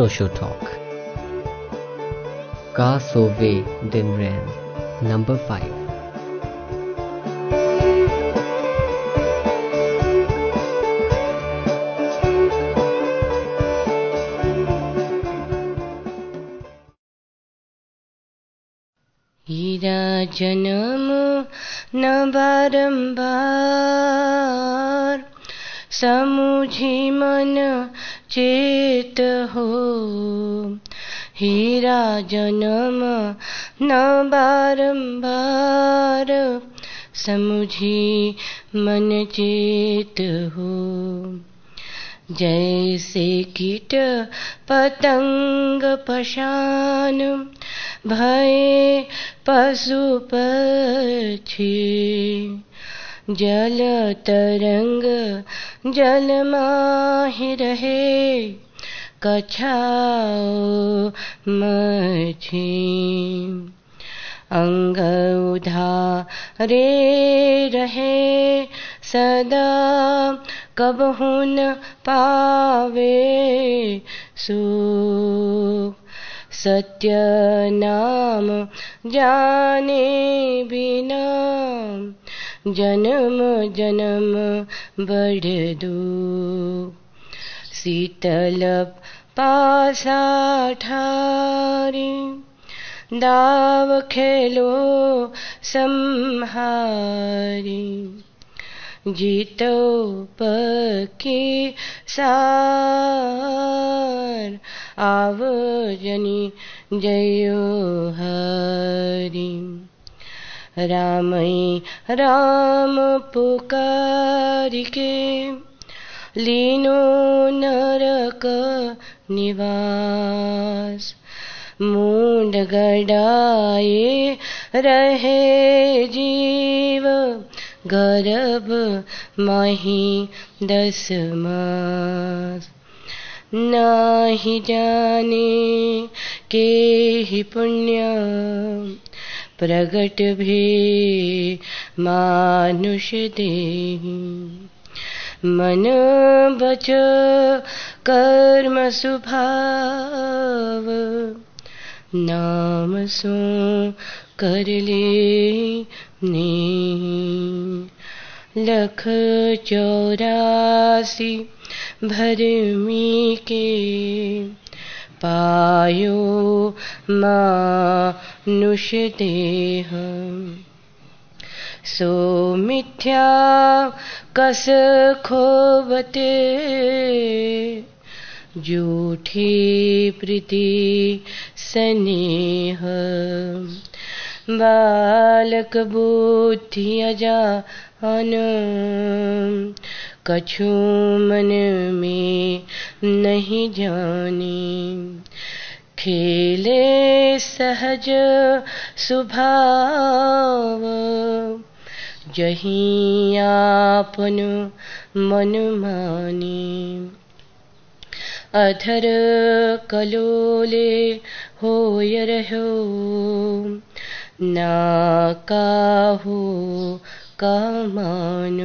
Osho Talk. Ka Sove Din Ren, number 5. हीरा जन्म न बारंबार समुझी मन चेत हो। हीरा जन्म न बारंबार, समुझी मन चेत हो। जैसे कीट पतंग पशान, भय पशु पक्षी। जल तरंग, जल माहि रहे। कछाओ मछी, अंग उधा रे रहे। सदा कबहु न पावे सुख सत्य नाम जाने बिना। जन्म जन्म, बढ़ दो। शीतल पासा ठारी, दाव खेलो संहारी। जीतो पकी सार, आवजनी जयो हरि। रामई राम पुकारिके लीनो नरक निवास। मूड गडाए रहे जीव, गर्भ मही दस मास। नाही जाने के ही पुण्य। प्रगट भी मानुष दे मन बच कर्म सुभाव नाम सो कर ले लख चौरासी भरमी के पायो मानुष देह सो मिथ्या कस खोबते जूठी प्रीति स्नेह। बालक बुद्धि अजा अन कछु मन में नहीं जानी। खेले सहज सुभाव। जही आपन मन मानी। अधर कलोले होय रहो। ना काहू का मान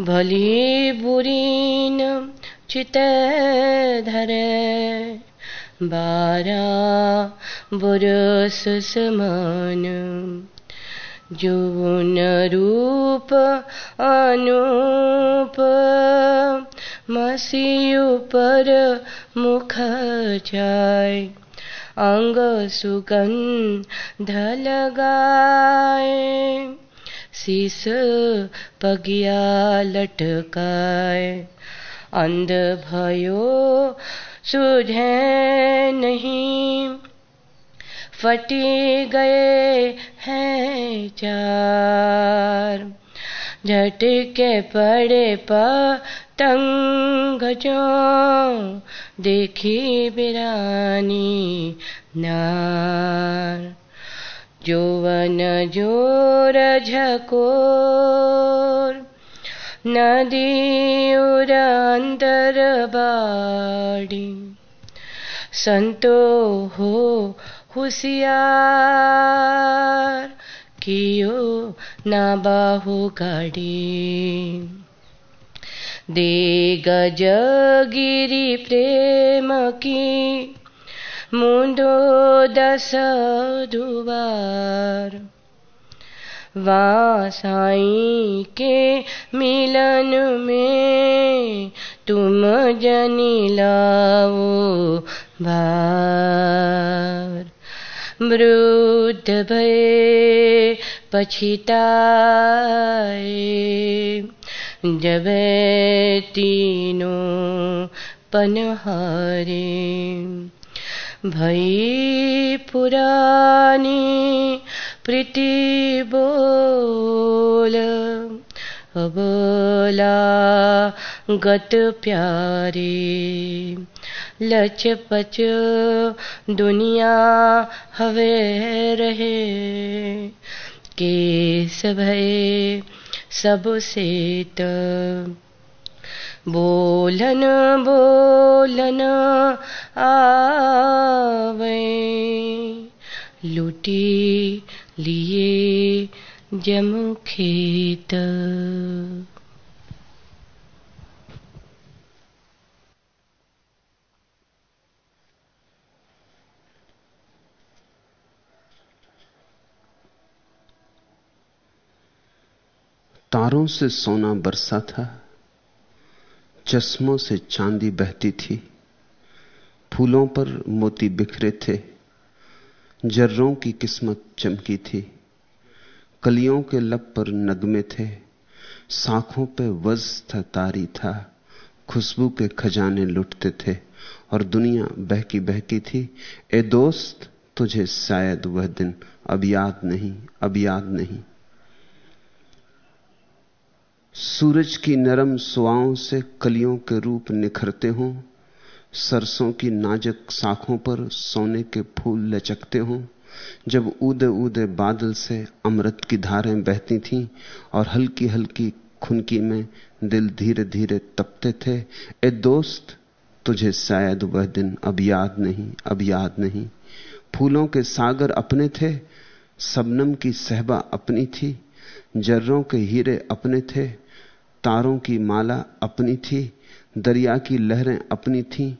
भली बुरीन चित धरे बारा बुरस समान जौन रूप अनूप मसीयु पर मुख जाय अंग सुगंध लगाए, शीस पगिया लटकाए, अंध भयो सुझे नहीं। फटी गए हैं चार, झटके पड़े पतंग जो देखी बिरानी नार। जोवन ज़ोर झकोर नदी उर अंदर बाड़ी संतो हो होशियार, कियो ना बाहु गाड़ी। दे गजगिरी प्रेम की, मुंडो दस दुबार वासाई के मिलन में तुम जनी लाओ भार। भय पछिताए, जब तीनों पनहारे। भई पुरानी प्रीति बोल। अबला गत प्यारे। लच पच दुनिया हवे रहे। केस भय सब सेत बोलन बोलन आवे। लुटी लिए जम खेत। तारों से सोना बरसा था, चश्मों से चांदी बहती थी, फूलों पर मोती बिखरे थे। जर्रों की किस्मत चमकी थी। कलियों के लब पर नगमे थे। साखों पे वज था, तारी था। खुशबू के खजाने लुटते थे और दुनिया बहकी बहकी थी। ए दोस्त, तुझे शायद वह दिन अब याद नहीं, अब याद नहीं। सूरज की नरम सुआओं से कलियों के रूप निखरते हों। सरसों की नाजक शाखों पर सोने के फूल लचकते हों। जब ऊदे ऊदे बादल से अमृत की धारें बहती थीं और हल्की हल्की खुनकी में दिल धीरे धीरे तपते थे, ए दोस्त, तुझे शायद वह दिन अब याद नहीं, अब याद नहीं। फूलों के सागर अपने थे, सबनम की सहबा अपनी थी, जर्रों के हीरे अपने थे, तारों की माला अपनी थी दरिया की लहरें अपनी थीं।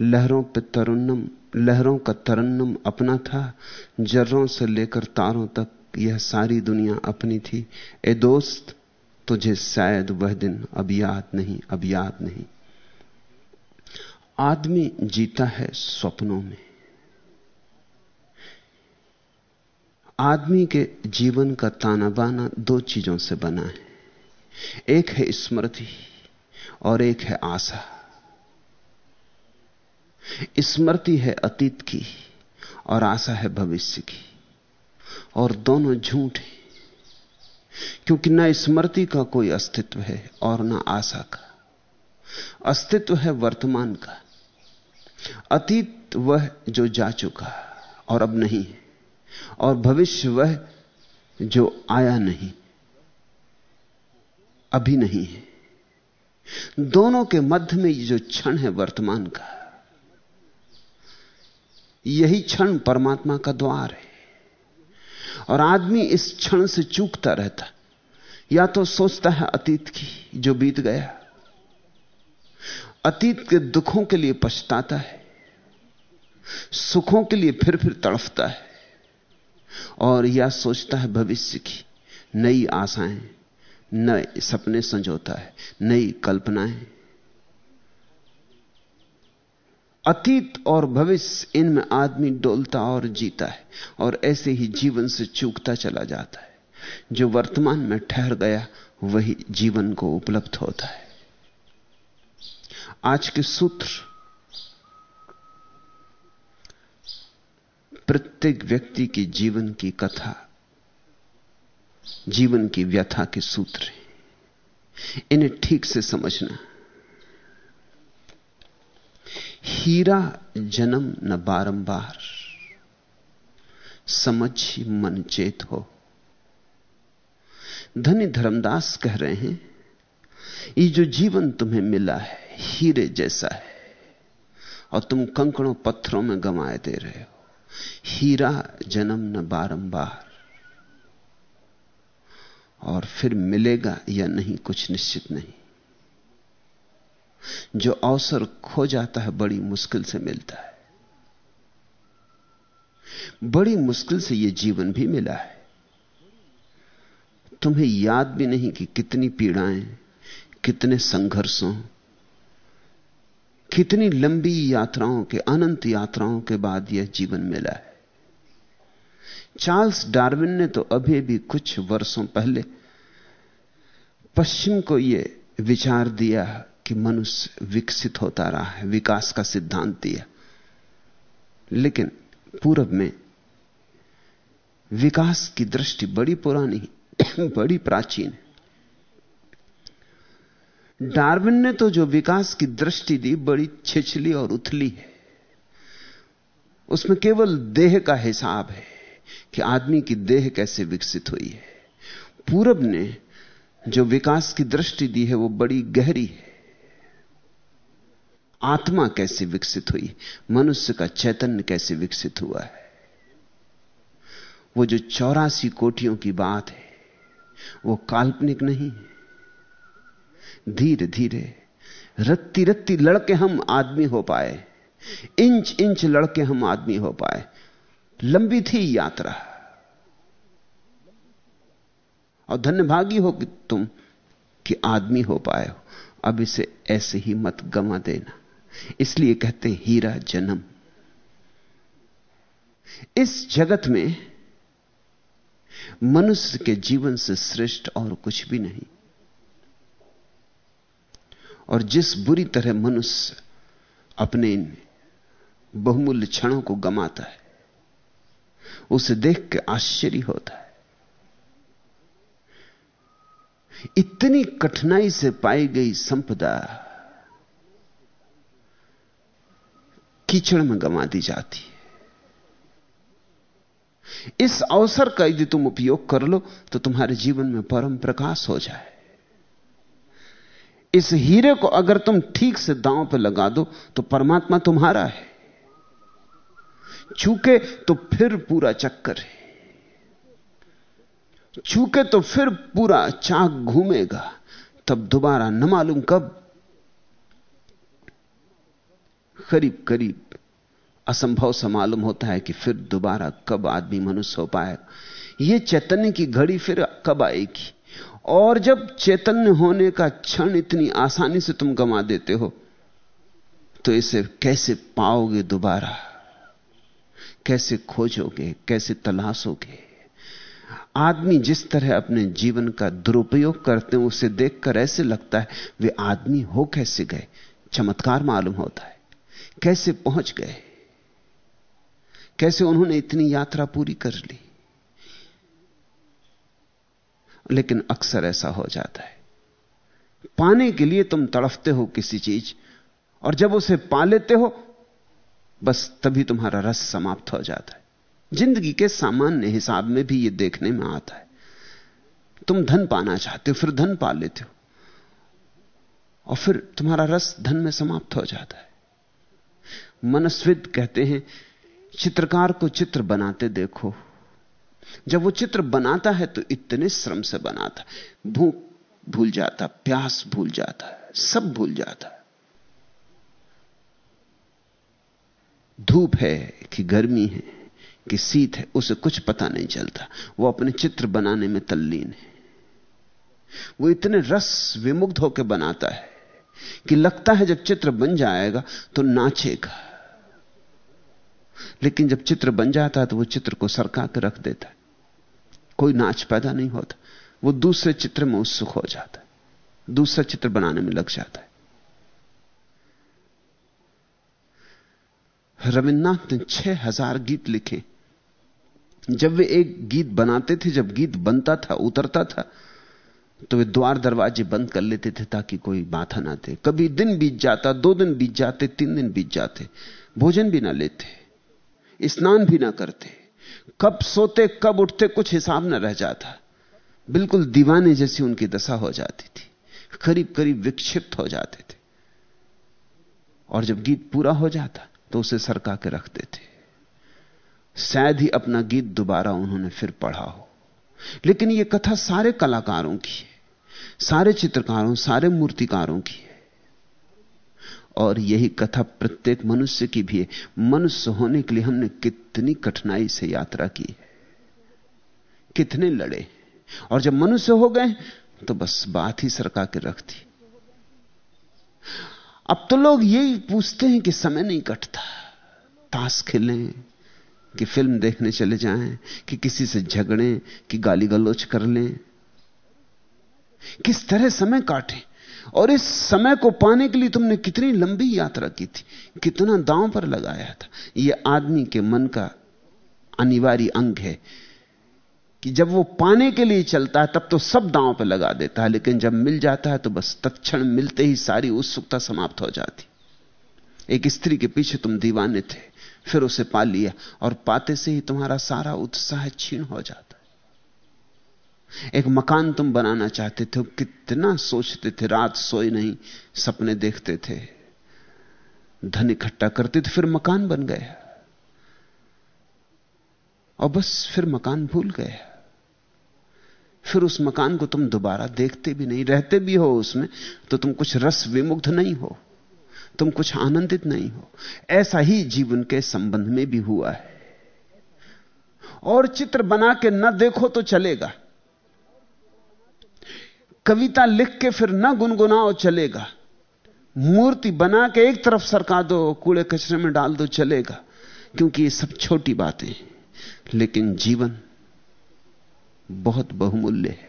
लहरों पे तरन्नम, लहरों का तरन्नम अपना था। जर्रों से लेकर तारों तक यह सारी दुनिया अपनी थी। ए दोस्त, तुझे शायद वह दिन अब याद नहीं, अब याद नहीं। आदमी जीता है स्वप्नों में। आदमी के जीवन का ताना बाना दो चीज़ों से बना है। एक है स्मृति और एक है आशा। स्मृति है अतीत की और आशा है भविष्य की। और दोनों झूठ हैं, क्योंकि न स्मृति का कोई अस्तित्व है और न आशा का। अस्तित्व है वर्तमान का। अतीत वह जो जा चुका और अब नहीं है, और भविष्य वह जो आया नहीं, अभी नहीं है। दोनों के मध्य में जो क्षण है वर्तमान का, यही क्षण परमात्मा का द्वार है। और आदमी इस क्षण से चूकता रहता, या तो सोचता है अतीत की जो बीत गया, अतीत के दुखों के लिए पछताता है, सुखों के लिए फिर फिर तड़फता है, और या सोचता है भविष्य की नई आशाएँ। नए सपने संजोता है, नई कल्पनाएँ। अतीत और भविष्य, इनमें आदमी डोलता और जीता है, और ऐसे ही जीवन से चूकता चला जाता है। जो वर्तमान में ठहर गया, वही जीवन को उपलब्ध होता है। आज के सूत्र, प्रत्येक व्यक्ति की जीवन की कथा जीवन की व्यथा के सूत्र हैं। इन्हें ठीक से समझना। हीरा जन्म न बारंबार। समझ मन चेत हो। धनी धर्मदास कह रहे हैं, ये जो जीवन तुम्हें मिला है, हीरे जैसा है, और तुम कंकड़ों पत्थरों में गंवाए दे रहे हो। हीरा जन्म न बारंबार। और फिर मिलेगा या नहीं, कुछ निश्चित नहीं। जो अवसर खो जाता है, बड़ी मुश्किल से मिलता है। बड़ी मुश्किल से यह जीवन भी मिला है। तुम्हें याद भी नहीं कि कितनी पीड़ाएँ, कितने संघर्षों, कितनी लंबी यात्राओं के, अनंत यात्राओं के बाद यह जीवन मिला है। चार्ल्स डार्विन ने तो अभी भी कुछ वर्षों पहले पश्चिम को यह विचार दिया कि मनुष्य विकसित होता रहा है, विकास का सिद्धांत दिया। लेकिन पूरब में विकास की दृष्टि बड़ी पुरानी, बड़ी प्राचीन है। डार्विन ने तो जो विकास की दृष्टि दी, बड़ी छिछली और उथली है। उसमें केवल देह का हिसाब है। कि आदमी की देह कैसे विकसित हुई है। पूरब ने जो विकास की दृष्टि दी है, वो बड़ी गहरी है। आत्मा कैसे विकसित हुई, मनुष्य का चैतन्य कैसे विकसित हुआ है। वो जो चौरासी कोटियों की बात है, वो काल्पनिक नहीं धीरे धीरे रत्ती रत्ती लड़के हम आदमी हो पाए इंच इंच लड़के हम आदमी हो पाए। लंबी थी यात्रा। और धन्यभागी हो कि तुम, कि आदमी हो पाए हो। अब इसे ऐसे ही मत गमा देना। इसलिए कहते हीरा जन्म। इस जगत में मनुष्य के जीवन से श्रेष्ठ और कुछ भी नहीं। और जिस बुरी तरह मनुष्य अपने इन बहुमूल्य क्षणों को गमाता है उसे देख के आश्चर्य होता है। इतनी कठिनाई से पाई गई संपदा कीचड़ में गंवा दी जाती है। इस अवसर का यदि तुम उपयोग कर लो तो तुम्हारे जीवन में परम प्रकाश हो जाए। इस हीरे को अगर तुम ठीक से दांव पर लगा दो तो परमात्मा तुम्हारा है। चूके तो फिर पूरा चक्कर है। चूके तो फिर पूरा चाक घूमेगा, तब दोबारा न मालूम कब। करीब करीब असंभव सा मालूम होता है कि फिर दोबारा कब आदमी मनुष्य हो पाएगा। यह चैतन्य की घड़ी फिर कब आएगी? और जब चैतन्य होने का क्षण इतनी आसानी से तुम गमा देते हो तो इसे कैसे पाओगे दोबारा? कैसे खोजोगे, कैसे तलाशोगे? आदमी जिस तरह अपने जीवन का दुरुपयोग करते हैं, उसे देखकर ऐसे लगता है, वे आदमी हो कैसे गए? चमत्कार मालूम होता है। कैसे पहुँच गए? कैसे उन्होंने इतनी यात्रा पूरी कर ली? लेकिन अक्सर ऐसा हो जाता है। पाने के लिए तुम तड़फते हो किसी चीज़, और जब उसे पा लेते हो बस तभी तुम्हारा रस समाप्त हो जाता है। ज़िंदगी के सामान्य हिसाब में भी यह देखने में आता है। तुम धन पाना चाहते हो, फिर धन पा लेते हो। और फिर तुम्हारा रस धन में समाप्त हो जाता है। मनस्विद कहते हैं, चित्रकार को चित्र बनाते देखो। जब वो चित्र बनाता है तो इतने श्रम से बनाता भूख भूल जाता, प्यास भूल जाता, सब भूल जाता। धूप है कि गर्मी है, कि शीत है, उसे कुछ पता नहीं चलता। वो अपने चित्र बनाने में तल्लीन है। वो इतने रस विमुग्ध होकर बनाता है कि लगता है जब चित्र बन जाएगा तो नाचेगा। लेकिन जब चित्र बन जाता है तो वो चित्र को सरका के रख देता है। कोई नाच पैदा नहीं होता। वो दूसरे चित्र में उत्सुक हो जाता है। दूसरा चित्र बनाने में लग जाता है। रविन्द्रनाथ ने छह हज़ार गीत लिखे। जब वे एक गीत बनाते थे, जब गीत बनता था, उतरता था तो वे द्वार दरवाजे बंद कर लेते थे ताकि कोई बाधा ना दे। कभी दिन बीत जाता, दो दिन बीत जाते, तीन दिन बीत जाते, भोजन भी ना लेते, स्नान भी ना करते। कब सोते, कब उठते, कुछ हिसाब ना रह जाता। बिल्कुल दीवाने जैसी उनकी दशा हो जाती थी। करीब करीब विक्षिप्त हो जाते थे। और जब गीत पूरा हो जाता तो उसे सरका के रख देते शायद ही अपना गीत दोबारा उन्होंने फिर पढ़ा हो। लेकिन यह कथा सारे कलाकारों की है, सारे चित्रकारों, सारे मूर्तिकारों की है। और यही कथा प्रत्येक मनुष्य की भी है। मनुष्य होने के लिए हमने कितनी कठिनाई से यात्रा की है। कितने लड़े और जब मनुष्य हो गए तो बस बात ही सरका के रख दी। अब तो लोग यही पूछते हैं कि समय नहीं कटता। ताश खेलें, कि फ़िल्म देखने चले जाएँ, कि किसी से झगड़ें, कि गाली गलोच कर लें। किस तरह समय काटें? और इस समय को पाने के लिए तुमने कितनी लंबी यात्रा की थी, कितना दांव पर लगाया था। यह आदमी के मन का अनिवार्य अंग है कि जब वो पाने के लिए चलता है, तब तो सब दांव पर लगा देता है, लेकिन जब मिल जाता है तो बस तत्क्षण मिलते ही सारी उत्सुकता समाप्त हो जाती। एक स्त्री के पीछे तुम दीवाने थे, फिर उसे पा लिया, और पाते से ही तुम्हारा सारा उत्साह छीन हो जाता एक मकान तुम बनाना चाहते थे, कितना सोचते थे, रात सोए नहीं, सपने देखते थे। धन इकट्ठा करते थे, फिर मकान बन गया। और बस फिर मकान भूल गया। फिर उस मकान को तुम दोबारा देखते भी नहीं, रहते भी हो उसमें तो तुम कुछ रस विमुग्ध नहीं हो, तुम कुछ आनंदित नहीं हो। ऐसा ही जीवन के संबंध में भी हुआ है। और चित्र बना के न देखो तो चलेगा। कविता लिख के फिर न गुनगुनाओ चलेगा। मूर्ति बना के एक तरफ़ सरका दो, कूड़े कचरे में डाल दो, चलेगा। क्योंकि ये सब छोटी बातें लेकिन जीवन बहुत बहुमूल्य है।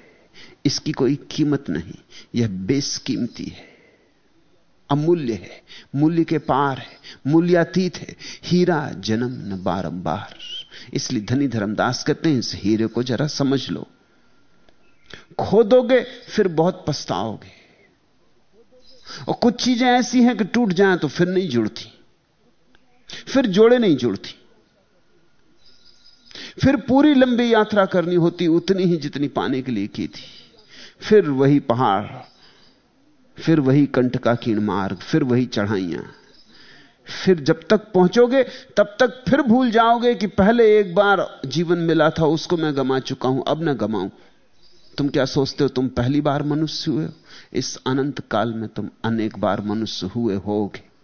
इसकी कोई कीमत नहीं। यह बेसकीमती है। अमूल्य है। मूल्य के पार है। मूल्यातीत है। हीरा जन्म न बारंबार। इसलिए धनी धर्मदास कहते हैं, इस हीरे को जरा समझ लो। खोदोगे, फिर बहुत पछताओगे। और कुछ चीज़ें ऐसी हैं कि टूट जाएँ तो फिर नहीं जुड़ती। फिर जोड़े नहीं जुड़ती। फिर पूरी लंबी यात्रा करनी होती, उतनी ही जितनी पाने के लिए की थी। फिर वही पहाड़, फिर वही कंठ का कीण मार्ग, फिर वही चढ़ाइयाँ। फिर जब तक पहुंचोगे, तब तक फिर भूल जाओगे कि पहले एक बार जीवन मिला था, उसको मैं गमा चुका हूँ, अब न गमाऊं। तुम क्या सोचते हो, तुम पहली बार मनुष्य हुए हो? इस अनंत काल में तुम अनेक बार मनुष्य हुए होगे।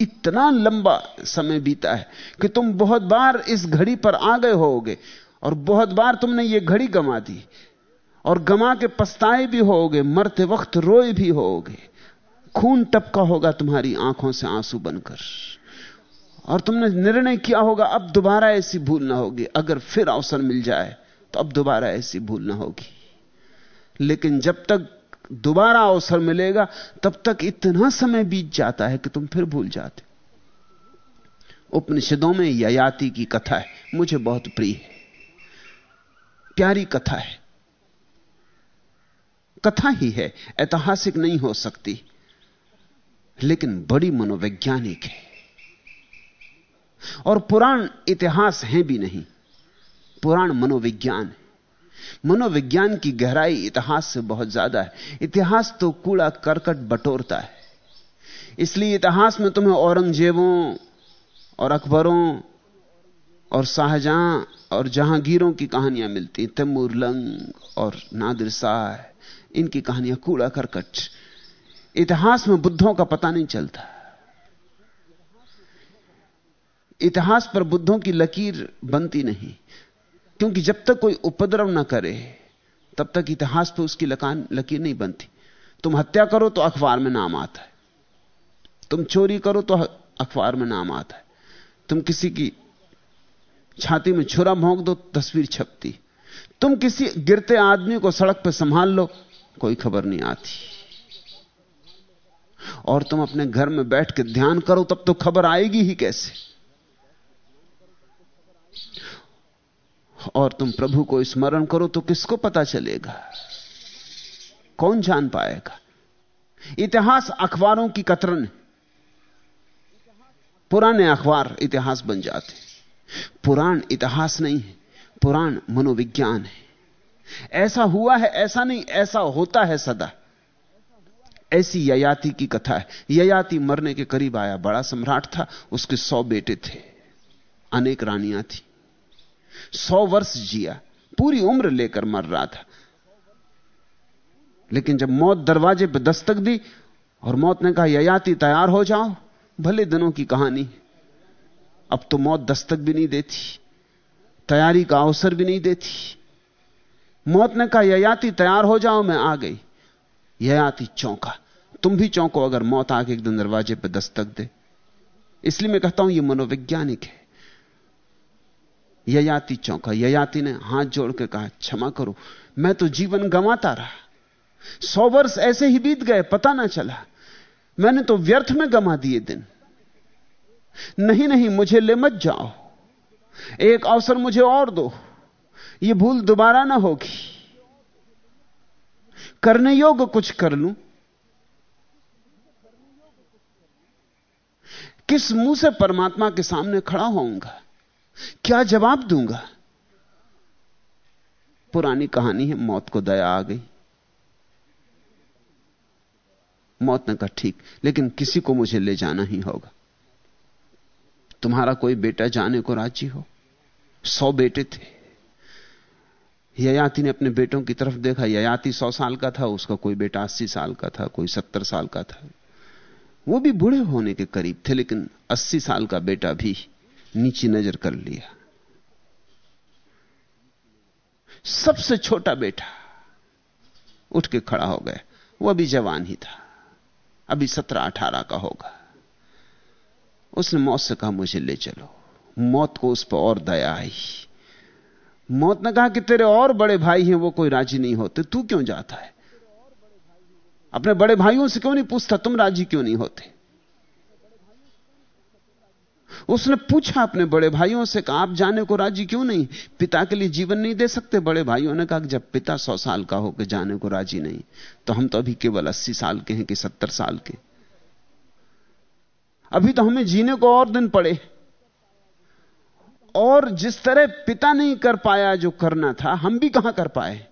इतना लंबा समय बीता है कि तुम बहुत बार इस घड़ी पर आ गए होगे और बहुत बार तुमने ये घड़ी गमा दी और गमा के पछताए भी होगे, मरते वक्त रोए भी होगे। खून टपका होगा तुम्हारी आँखों से आँसू बनकर। और तुमने निर्णय किया होगा, अब दोबारा ऐसी भूल ना होगी। अगर फिर अवसर मिल जाए तो अब दोबारा ऐसी भूल ना होगी। लेकिन जब तक दोबारा अवसर मिलेगा, तब तक इतना समय बीत जाता है कि तुम फिर भूल जाते उपनिषदों में ययाति की कथा है, मुझे बहुत प्रिय है। प्यारी कथा है। कथा ही है, ऐतिहासिक नहीं हो सकती, लेकिन बड़ी मनोवैज्ञानिक है। और पुराण इतिहास है भी नहीं, पुराण मनोविज्ञान है। मनोविज्ञान की गहराई इतिहास से बहुत ज़्यादा है। इतिहास तो कूड़ा करकट बटोरता है। इसलिए इतिहास में तुम्हें औरंगजेबों और अकबरों और शाहजहां और जहांगीरों की कहानियाँ मिलती तैमूर लंग और नादिर शाह, इनकी कहानियाँ कूड़ा करकट। इतिहास में बुद्धों का पता नहीं चलता। इतिहास पर बुद्धों की लकीर बनती नहीं। क्योंकि जब तक कोई उपद्रव ना करे, तब तक इतिहास पर उसकी लकान, लकीर नहीं बनती। तुम हत्या करो तो अखबार में नाम आता है। तुम चोरी करो तो अखबार में नाम आता है। तुम किसी की छाती में छुरा भोंक दो, तस्वीर छपती। तुम किसी गिरते आदमी को सड़क पर संभाल लो, कोई खबर नहीं आती। और तुम अपने घर में बैठ के ध्यान करो, तब तो खबर आएगी ही कैसे? और तुम प्रभु को स्मरण करो तो किसको पता चलेगा? कौन जान पाएगा? इतिहास अखबारों की कतरन पुराने अखबार इतिहास बन जाते पुराण इतिहास नहीं है, पुराण मनोविज्ञान है। ऐसा हुआ है, ऐसा नहीं, ऐसा होता है सदा। ऐसी ययाति की कथा है। ययाति मरने के करीब आया, बड़ा सम्राट था, उसके सौ बेटे थे, अनेक रानियाँ थी। सौ वर्ष जिया, पूरी उम्र लेकर मर रहा था। लेकिन जब मौत दरवाजे पर दस्तक दी और मौत ने कहा, ययाति, तैयार हो जाओ। भले दिनों की कहानी अब तो मौत दस्तक भी नहीं देती, तैयारी का अवसर भी नहीं देती। मौत ने कहा, ययाति, तैयार हो जाओ, मैं आ गई। ययाति चौंका। तुम भी चौंको अगर मौत आके एक दिन दरवाजे पर दस्तक दे। इसलिए मैं कहता हूँ यह मनोवैज्ञानिक है। ययाति चौंका। ययाति ने हाथ जोड़ के कहा, क्षमा करो, मैं तो जीवन गंवाता रहा। सौ वर्ष ऐसे ही बीत गए, पता ना चला। मैंने तो व्यर्थ में गमा दिए दिन। नहीं नहीं, मुझे ले मत जाओ। एक अवसर मुझे और दो। यह भूल दोबारा ना होगी। करने योग्य कुछ कर लूँ। किस मुँह से परमात्मा के सामने खड़ा होऊँगा? क्या जवाब दूँगा? पुरानी कहानी है, मौत को दया आ गई। मौत ने कहा, ठीक, लेकिन किसी को मुझे ले जाना ही होगा। तुम्हारा कोई बेटा जाने को राज़ी हो? सौ बेटे थे। ययाति ने अपने बेटों की तरफ़ देखा। ययाति सौ साल का था, उसका कोई बेटा अस्सी साल का था, कोई सत्तर साल का था। वो भी बूढ़े होने के करीब थे, लेकिन अस्सी साल का बेटा भी नीची नज़र कर लिया। सबसे छोटा बेटा उठ के खड़ा हो गया। वह अभी जवान ही था। अभी सत्रह अठारह का होगा। उसने मौत से कहा, मुझे ले चलो। मौत को उस पर और दया आई मौत ने कहा कि तेरे और बड़े भाई हैं, वो कोई राज़ी नहीं होते। तू क्यों जाता है? अपने बड़े भाइयों से क्यों नहीं पूछता? तुम राज़ी क्यों नहीं होते? उसने पूछा अपने बड़े भाइयों से, कहा, आप जाने को राज़ी क्यों नहीं? पिता के लिए जीवन नहीं दे सकते? बड़े भाइयों ने कहा, जब पिता सौ साल का होकर जाने को राज़ी नहीं तो हम तो अभी केवल अस्सी साल के हैं कि सत्तर साल के। अभी तो हमें जीने को और दिन पड़े। और जिस तरह पिता नहीं कर पाया जो करना था, हम भी कहाँ कर पाए?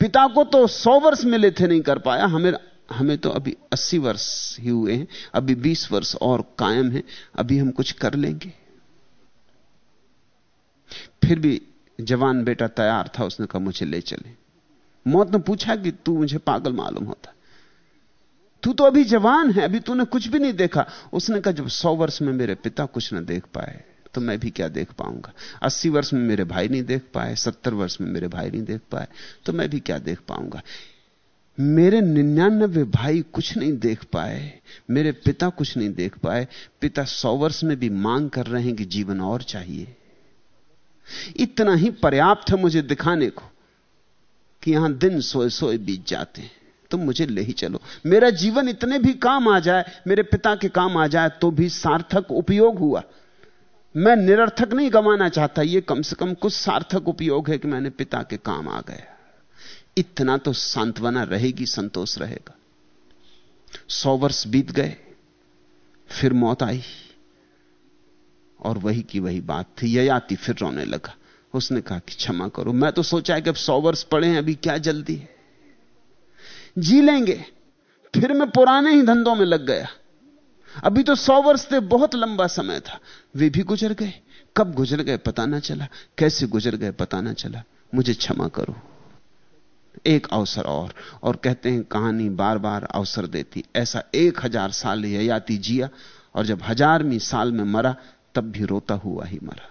पिता को तो सौ वर्ष मिले थे नहीं कर पाया, हमें हमें तो अभी अस्सी वर्ष ही हुए हैं, अभी बीस वर्ष और कायम है, अभी हम कुछ कर लेंगे। फिर भी जवान बेटा तैयार था, उसने कहा, मुझे ले चले। मौत ने पूछा कि, तू मुझे पागल मालूम होता? तू तो अभी जवान है, अभी तूने कुछ भी नहीं देखा। उसने कहा, जब सौ वर्ष में मेरे पिता कुछ ना देख पाए तो मैं भी क्या देख पाऊँगा? अस्सी वर्ष में मेरे भाई नहीं देख पाए, सत्तर वर्ष में मेरे भाई नहीं देख पाए तो मैं भी क्या देख पाऊँगा? मेरे निन्यानबे भाई कुछ नहीं देख पाए, मेरे पिता कुछ नहीं देख पाए, पिता सौ वर्ष में भी मांग कर रहे हैं कि जीवन और चाहिए। इतना ही पर्याप्त है मुझे दिखाने को कि यहाँ दिन सोए सोए बीत जाते हैं। तुम मुझे ले ही चलो। मेरा जीवन इतने भी काम आ जाए, मेरे पिता के काम आ जाए तो भी सार्थक उपयोग हुआ। मैं निरर्थक नहीं गंवाना चाहता यह कम से कम कुछ सार्थक उपयोग है कि मैंने पिता के काम आ गया। इतना तो सांत्वना रहेगी, संतोष रहेगा। सौ वर्ष बीत गए, फिर मौत आई। और वही की वही बात थी, ययाति फिर रोने लगा। उसने कहा कि क्षमा करो। मैं तो सोचा है कि अब सौ वर्ष पड़े हैं, अभी क्या जल्दी है। जी लेंगे, फिर मैं पुराने ही धंधों में लग गया। अभी तो सौ वर्ष थे बहुत लंबा समय था। वे भी गुजर गए। कब गुजर गए पता ना चला। कैसे गुजर गए पता ना चला। मुझे क्षमा करो। एक अवसर और और कहते हैं कहानी बार बार अवसर देती। ऐसा एक हज़ार साल ययाति जिया, और जब हजारवीं साल में मरा, तब भी रोता हुआ ही मरा।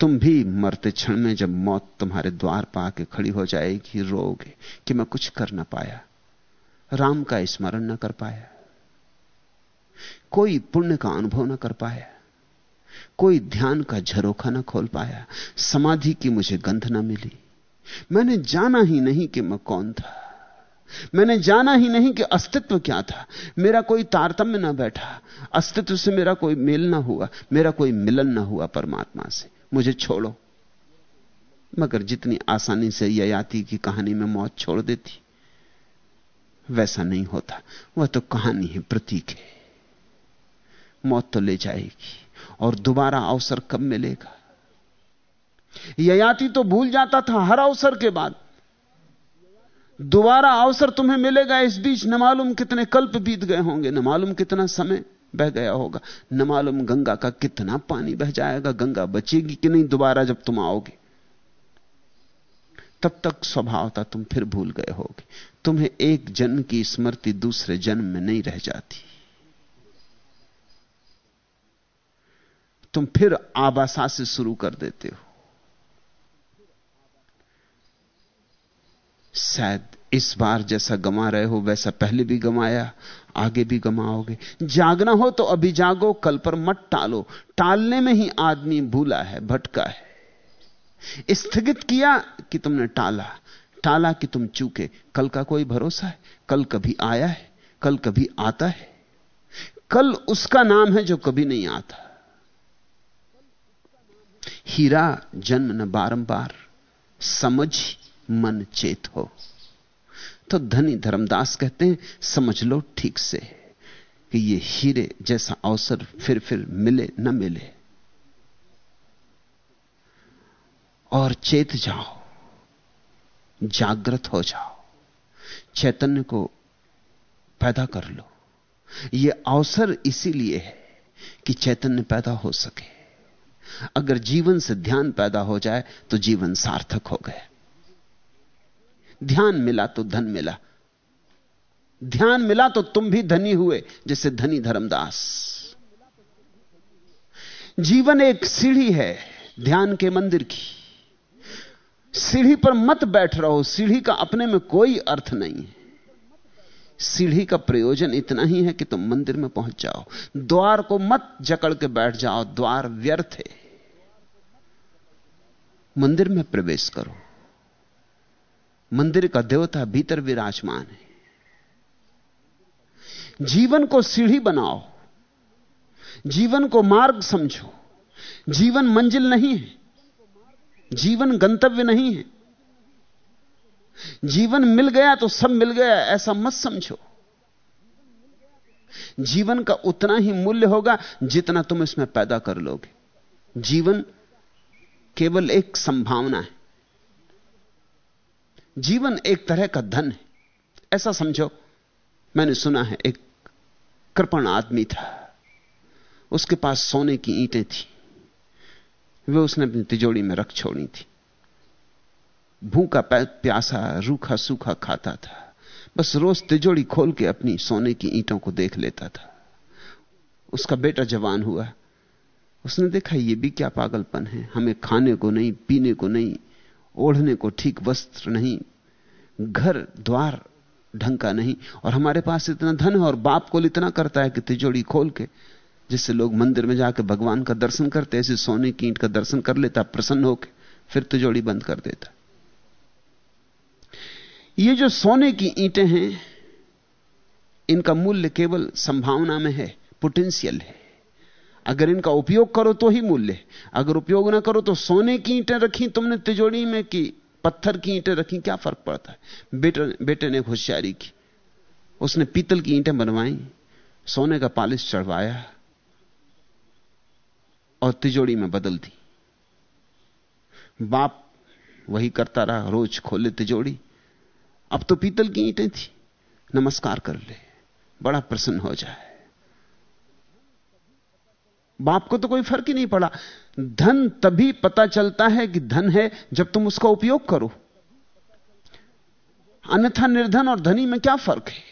तुम भी मरते क्षण में जब मौत तुम्हारे द्वार पर आके खड़ी हो जाएगी रोगे कि मैं कुछ कर ना पाया। राम का स्मरण ना कर पाया। कोई पुण्य का अनुभव ना कर पाया। कोई ध्यान का झरोखा ना खोल पाया। समाधि की मुझे गंध ना मिली। मैंने जाना ही नहीं कि मैं कौन था। मैंने जाना ही नहीं कि अस्तित्व क्या था। मेरा कोई तारतम्य ना बैठा। अस्तित्व से मेरा कोई मेल ना हुआ। मेरा कोई मिलन ना हुआ परमात्मा से। मुझे छोड़ो। मगर जितनी आसानी से ययाति की कहानी में मौत छोड़ देती, वैसा नहीं होता। वह तो कहानी है प्रतीक है। मौत तो ले जाएगी। और दोबारा अवसर कब मिलेगा? ययाति तो भूल जाता था हर अवसर के बाद। दोबारा अवसर तुम्हें मिलेगा इस बीच, न मालूम कितने कल्प बीत गए होंगे, न मालूम कितना समय बह गया होगा, न मालूम गंगा का कितना पानी बह जाएगा, गंगा बचेगी कि नहीं दोबारा जब तुम आओगे। तब तक स्वभावता तुम फिर भूल गए होगे। तुम्हें एक जन्म की स्मृति दूसरे जन्म में नहीं रह जाती। तुम फिर आबासा से शुरू कर देते हो। शायद इस बार जैसा गमा रहे हो, वैसा पहले भी गमाया, आगे भी गमाओगे। जागना हो तो अभी जागो, कल पर मत टालो। टालने में ही आदमी भूला है, भटका है। स्थगित किया कि तुमने टाला टाला कि तुम चूके। कल का कोई भरोसा है? कल कभी आया है? कल कभी आता है? कल उसका नाम है जो कभी नहीं आता। हीरा जन्म न बारंबार, समझ मन चेत हो। तो धनी धर्मदास कहते हैं, समझ लो ठीक से कि ये हीरे जैसा अवसर फिर फिर मिले न मिले। और चेत जाओ, जागृत हो जाओ, चैतन्य को पैदा कर लो। यह अवसर इसीलिए है कि चैतन्य पैदा हो सके। अगर जीवन से ध्यान पैदा हो जाए तो जीवन सार्थक हो गया। ध्यान मिला तो धन मिला। ध्यान मिला तो तुम भी धनी हुए, जैसे धनी धर्मदास। जीवन एक सीढ़ी है, ध्यान के मंदिर की। सीढ़ी पर मत बैठ रहो, सीढ़ी का अपने में कोई अर्थ नहीं है। सीढ़ी का प्रयोजन इतना ही है कि तुम मंदिर में पहुँच जाओ। द्वार को मत जकड़ के बैठ जाओ, द्वार व्यर्थ है। मंदिर में प्रवेश करो। मंदिर का देवता भीतर विराजमान है। जीवन को सीढ़ी बनाओ। जीवन को मार्ग समझो। जीवन मंजिल नहीं है। जीवन गंतव्य नहीं है। जीवन मिल गया तो सब मिल गया, ऐसा मत समझो। जीवन का उतना ही मूल्य होगा जितना तुम इसमें पैदा कर लोगे। जीवन केवल एक संभावना है। जीवन एक तरह का धन है। ऐसा समझो, मैंने सुना है, एक कृपण आदमी था। उसके पास सोने की ईंटें थी। वे उसने अपनी तिजोड़ी में रख छोड़ी थी। भूखा प्यासा रूखा सूखा खाता था। बस रोज तिजोड़ी खोल के अपनी सोने की ईंटों को देख लेता था। उसका बेटा जवान हुआ। उसने देखा, ये भी क्या पागलपन है। हमें खाने को नहीं, पीने को नहीं, ओढ़ने को ठीक वस्त्र नहीं, घर, द्वार ढंग का नहीं, और हमारे पास इतना धन है और बाप को इतना करता है कि तिजोड़ी खोल के, जिससे लोग मंदिर में जाकर भगवान का दर्शन करते ऐसे सोने की ईंट का दर्शन कर लेता, प्रसन्न होकर फिर तिजोड़ी बंद कर देता। ये जो सोने की ईंटें हैं, इनका मूल्य केवल संभावना में है पोटेंशियल है। अगर इनका उपयोग करो तो ही मूल्य अगर उपयोग ना करो तो सोने की ईंटें रखी तुमने तिजोड़ी में कि पत्थर की ईंटें रखी, क्या फ़र्क पड़ता है? बेटे बेटे ने होशियारी की। उसने पीतल की ईंटें बनवाई, सोने का पालिश चढ़वाया और तिजोड़ी में बदल दी। बाप वही करता रहा, रोज खोले तिजोड़ी अब तो पीतल की ईंटें थी। नमस्कार कर ले। बड़ा प्रसन्न हो जाए। बाप को तो कोई फ़र्क ही नहीं पड़ा। धन तभी पता चलता है कि धन है जब तुम उसका उपयोग करो। अन्यथा निर्धन और धनी में क्या फ़र्क है?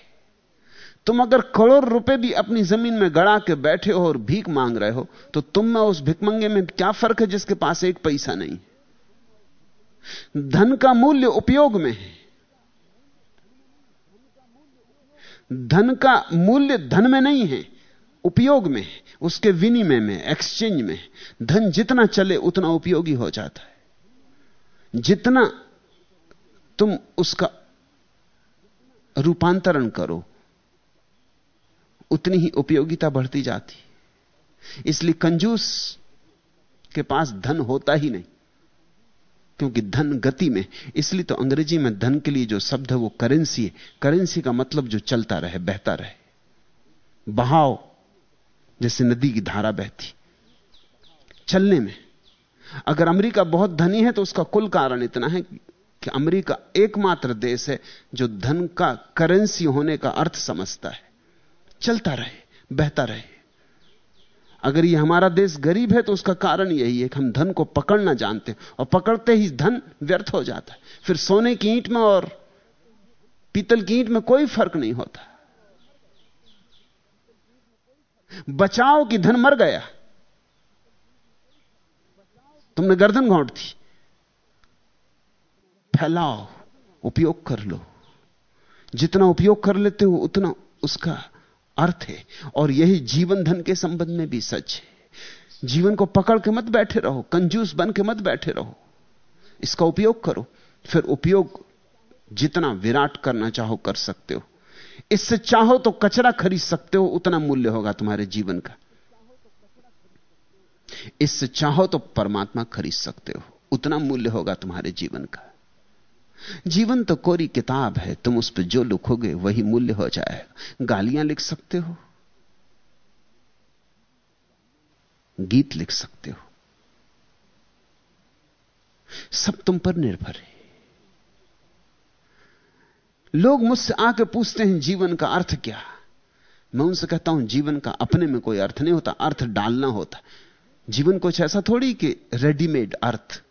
तुम अगर करोड़ रुपए भी अपनी ज़मीन में गड़ा के बैठे हो और भीख मांग रहे हो तो तुम में उस भिकमंगे में क्या फ़र्क है जिसके पास एक पैसा नहीं? धन का मूल्य उपयोग में है। धन का मूल्य धन में नहीं है, उपयोग में उसके विनिमय में एक्सचेंज में धन जितना चले, उतना उपयोगी हो जाता है। जितना तुम उसका रूपांतरण करो, उतनी ही उपयोगिता बढ़ती जाती इसलिए कंजूस के पास धन होता ही नहीं। क्योंकि धन गति में, इसलिए तो अंग्रेज़ी में धन के लिए जो शब्द है वो करेंसी है। करेंसी का मतलब जो चलता रहे, बहता रहे। बहाव, जैसे नदी की धारा बहती। चलने में। अगर अमेरिका बहुत धनी है तो उसका कुल कारण इतना है कि अमेरिका एकमात्र देश है जो धन का करेंसी होने का अर्थ समझता है। चलता रहे, बहता रहे। अगर ये हमारा देश गरीब है तो उसका कारण यही है कि हम धन को पकड़ना जानते हैं। और पकड़ते ही धन व्यर्थ हो जाता है। फिर सोने की ईंट में और पीतल की ईंट में कोई फ़र्क नहीं होता। बचाओ कि धन मर गया। तुमने गर्दन घोंट दी। फैलाओ, उपयोग कर लो। जितना उपयोग कर लेते हो, उतना उसका अर्थ है और यही जीवन धन के संबंध में भी सच है। जीवन को पकड़ के मत बैठे रहो, कंजूस बन के मत बैठे रहो। इसका उपयोग करो, फिर उपयोग जितना विराट करना चाहो कर सकते हो। इससे चाहो तो कचरा खरीद सकते हो, उतना मूल्य होगा तुम्हारे जीवन का। इससे चाहो तो परमात्मा खरीद सकते हो, उतना मूल्य होगा तुम्हारे जीवन का। जीवन तो कोरी किताब है, तुम उस पर जो लिखोगे वही मूल्य हो जाएगा। गालियाँ लिख सकते हो, गीत लिख सकते हो। सब तुम पर निर्भर है। लोग मुझसे आके पूछते हैं, जीवन का अर्थ क्या? मैं उनसे कहता हूँ, जीवन का अपने में कोई अर्थ नहीं होता, अर्थ डालना होता। जीवन कुछ ऐसा थोड़ी कि रेडीमेड अर्थ।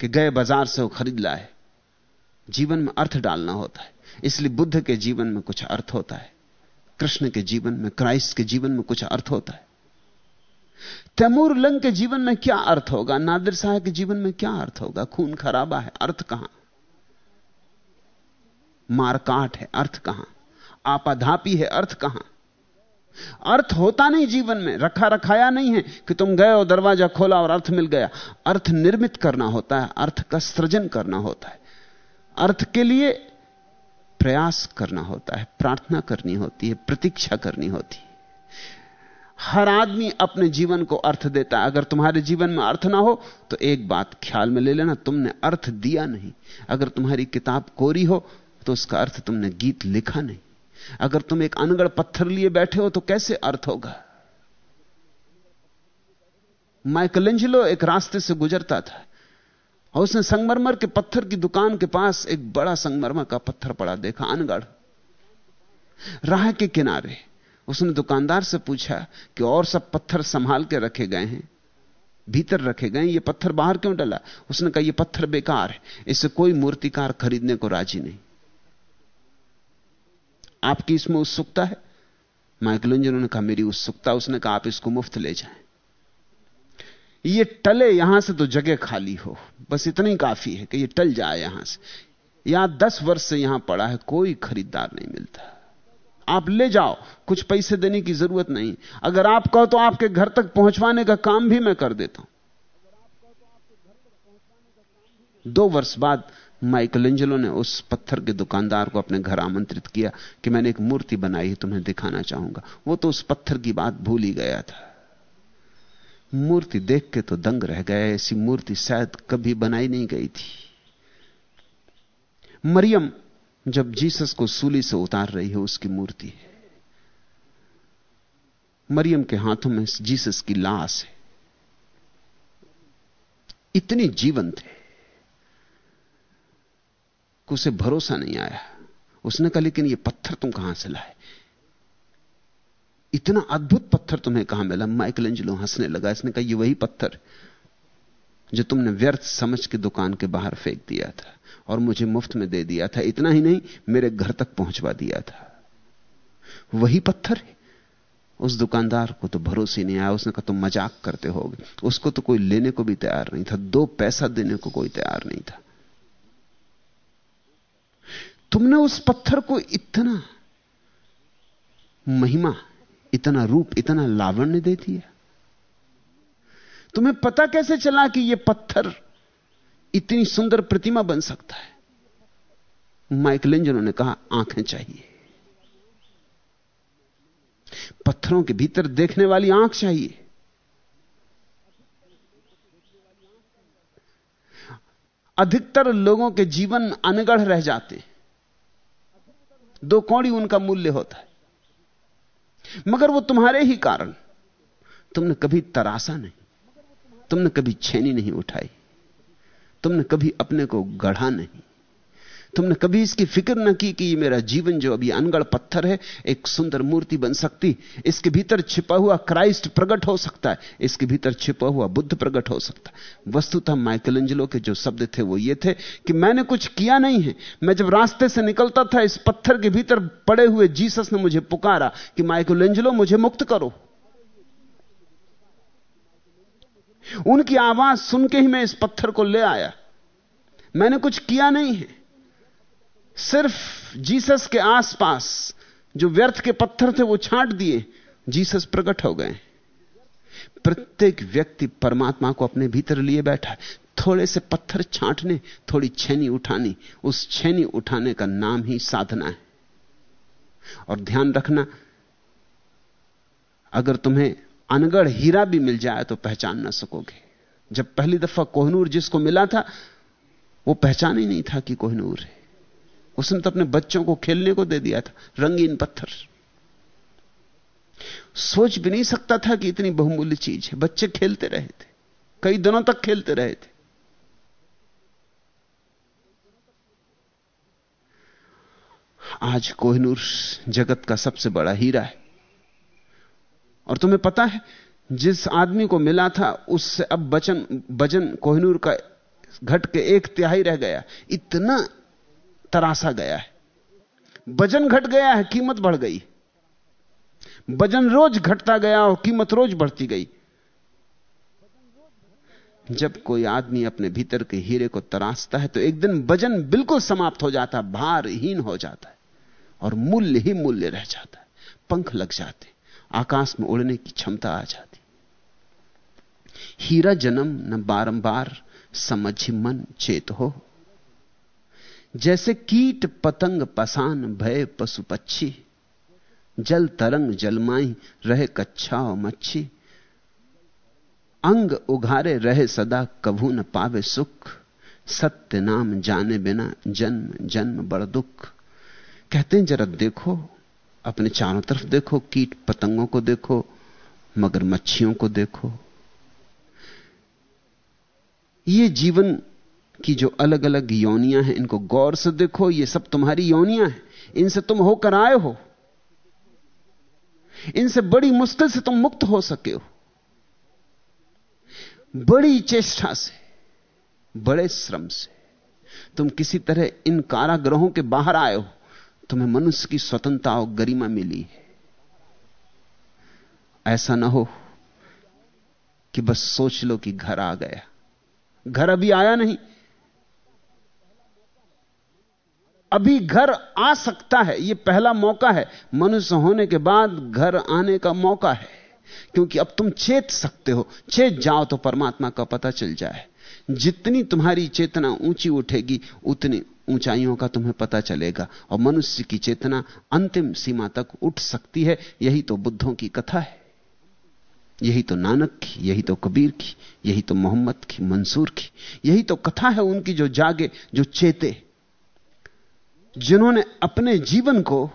कि गए बाज़ार से वो खरीद लाए। जीवन में अर्थ डालना होता है। इसलिए बुद्ध के जीवन में कुछ अर्थ होता है। कृष्ण के जीवन में, क्राइस्ट के जीवन में कुछ अर्थ होता है। तैमूर लंग के जीवन में क्या अर्थ होगा? नादिर शाह के जीवन में क्या अर्थ होगा? खून खराबा है, अर्थ कहाँ? मारकाट है, अर्थ कहाँ? आपाधापी है, अर्थ कहाँ? अर्थ होता नहीं जीवन में, रखा रखाया नहीं है कि तुम गए और दरवाज़ा खोला और अर्थ मिल गया। अर्थ निर्मित करना होता है, अर्थ का सृजन करना होता है। अर्थ के लिए प्रयास करना होता है, प्रार्थना करनी होती है, प्रतीक्षा करनी होती है। हर आदमी अपने जीवन को अर्थ देता है। अगर तुम्हारे जीवन में अर्थ ना हो तो एक बात ख्याल में ले लेना, तुमने अर्थ दिया नहीं। अगर तुम्हारी किताब कोरी हो तो उसका अर्थ तुमने गीत लिखा नहीं। अगर तुम एक अनगढ़ पत्थर लिए बैठे हो तो कैसे अर्थ होगा? माइकलेंजलो एक रास्ते से गुजरता था और उसने संगमरमर के पत्थर की दुकान के पास एक बड़ा संगमरमर का पत्थर पड़ा देखा, अनगढ़। राह के किनारे उसने दुकानदार से पूछा कि और सब पत्थर संभाल के रखे गए हैं? भीतर रखे गए ये पत्थर बाहर क्यों डला? उसने कहा, ये पत्थर बेकार है इसे कोई मूर्तिकार खरीदने को राज़ी नहीं। आपकी इसमें उत्सुकता है? माइकलेंजलो ने कहा, मेरी उत्सुकता, उसने कहा, आप इसको मुफ़्त ले जाएँ। ये टले यहाँ से तो जगह खाली हो। बस इतना काफ़ी है कि ये टल जाए यहाँ से। यहाँ दस वर्ष से यहाँ पड़ा है, कोई खरीदार नहीं मिलता। आप ले जाओ, कुछ पैसे देने की ज़रूरत नहीं। अगर आप कहो तो आपके घर तक पहुंचवाने का काम भी मैं कर देता हूँ। दो वर्ष बाद माइकलेंजलो ने उस पत्थर के दुकानदार को अपने घर आमंत्रित किया कि मैंने एक मूर्ति बनाई है, तुम्हें दिखाना चाहूँगा। वो तो उस पत्थर की बात भूल ही गया था। मूर्ति देख के तो दंग रह गया, ऐसी मूर्ति शायद कभी बनाई नहीं गई थी। मरियम, जब जीसस को सूली से उतार रही है, उसकी मूर्ति है। मरियम के हाथों में जीसस की लाश है। इतनी जीवंत है। उसे भरोसा नहीं आया। उसने कहा, लेकिन ये पत्थर तुम कहाँ से लाए? इतना अद्भुत पत्थर तुम्हें कहाँ मिला? माइकल एंजलो हंसने लगा। इसने कहा, ये वही पत्थर जो तुमने व्यर्थ समझ के दुकान के बाहर फेंक दिया था और मुझे मुफ़्त में दे दिया था। इतना ही नहीं, मेरे घर तक पहुंचवा दिया था। वही पत्थर है। उस दुकानदार को तो भरोसे नहीं आया। उसने कहा, तुम मज़ाक करते हो। उसको तो कोई लेने को भी तैयार नहीं था। दो पैसा देने को कोई तैयार नहीं था। तुमने उस पत्थर को इतना महिमा, इतना रूप, इतना लावण्य दे दिया। तुम्हें पता कैसे चला कि यह पत्थर इतनी सुंदर प्रतिमा बन सकता है? माइकलेंजलो ने कहा, आँखें चाहिए। पत्थरों के भीतर देखने वाली आँख चाहिए। अधिकतर लोगों के जीवन अनगढ़ रह जाते दो कौड़ी उनका मूल्य होता है। मगर वो तुम्हारे ही कारण। तुमने कभी तरासा नहीं। तुमने कभी छेनी नहीं उठाई। तुमने कभी अपने को गढ़ा नहीं। तुमने कभी इसकी फ़िक्र न की कि ये मेरा जीवन जो अभी अनगढ़ पत्थर है, एक सुंदर मूर्ति बन सकती? इसके भीतर छिपा हुआ क्राइस्ट प्रकट हो सकता है। इसके भीतर छिपा हुआ बुद्ध प्रकट हो सकता है। वस्तुतः माइकल के जो शब्द थे वो ये थे कि मैंने कुछ किया नहीं है। मैं जब रास्ते से निकलता था, इस पत्थर के भीतर पड़े हुए जीसस ने मुझे पुकारा कि माइकल मुझे मुक्त करो। उनकी आवाज़ सुन के ही मैं इस पत्थर को ले आया। मैंने कुछ किया नहीं है। सिर्फ़ जीसस के आसपास जो व्यर्थ के पत्थर थे वो छांट दिए, जीसस प्रकट हो गए। प्रत्येक व्यक्ति परमात्मा को अपने भीतर लिए बैठा है। थोड़े से पत्थर छांटने, थोड़ी छेनी उठानी, उस छेनी उठाने का नाम ही साधना है। और ध्यान रखना, अगर तुम्हें अनगढ़ हीरा भी मिल जाए तो पहचान ना सकोगे। जब पहली दफ़ा कोहनूर जिसको मिला था, वो पहचान ही नहीं था कि कोहनूर है। उसने तो अपने बच्चों को खेलने को दे दिया था, रंगीन पत्थर। सोच भी नहीं सकता था कि इतनी बहुमूल्य चीज़ है। बच्चे खेलते रहे थे, कई दिनों तक खेलते रहे थे। आज कोहनूर जगत का सबसे बड़ा हीरा है। और तुम्हें पता है, जिस आदमी को मिला था, उससे अब बचन वज़न कोहनूर का घट के एक तिहाई रह गया। इतना तरासा गया है। वज़न घट गया है, कीमत बढ़ गई। वज़न रोज घटता गया और कीमत रोज बढ़ती गई। जब कोई आदमी अपने भीतर के हीरे को तरासता है तो एक दिन वज़न बिल्कुल समाप्त हो जाता है, भारहीन हो जाता है और मूल्य ही मूल्य रह जाता है। पंख लग जाते, आकाश में उड़ने की क्षमता आ जाती। हीरा जन्म न बारंबार, समझ मन चेत हो। जैसे कीट पतंग पसान भय पशु पक्षी, जल तरंग जलमाई रहे कच्छा और मच्छी। अंग उघारे रहे सदा कभू न पावे सुख, सत्य नाम जाने बिना जन्म जन्म बड़ दुख। कहते हैं, जरा देखो, अपने चारों तरफ़ देखो, कीट पतंगों को देखो, मगर मच्छियों को देखो। ये जीवन की जो अलग अलग योनियाँ हैं, इनको गौर से देखो, ये सब तुम्हारी योनियाँ हैं। इनसे तुम होकर आए हो। इनसे बड़ी मुश्किल से तुम मुक्त हो सके हो। बड़ी चेष्टा से, बड़े श्रम से तुम किसी तरह इन कारागृहों के बाहर आए हो, तुम्हें मनुष्य की स्वतंत्रता और गरिमा मिली है। ऐसा ना हो कि बस सोच लो कि घर आ गया। घर अभी आया नहीं। अभी घर आ सकता है यह पहला मौका है। मनुष्य होने के बाद घर आने का मौका है, क्योंकि अब तुम चेत सकते हो, चेत जाओ तो परमात्मा का पता चल जाए। जितनी तुम्हारी चेतना ऊँची उठेगी, उतनी ऊंचाइयों का तुम्हें पता चलेगा, और मनुष्य की चेतना अंतिम सीमा तक उठ सकती है, यही तो बुद्धों की कथा है। यही तो नानक की, यही तो कबीर की, यही तो मोहम्मद की, मंसूर की, यही तो कथा है उनकी जो जागे, जो चेते। जिन्होंने अपने जीवन को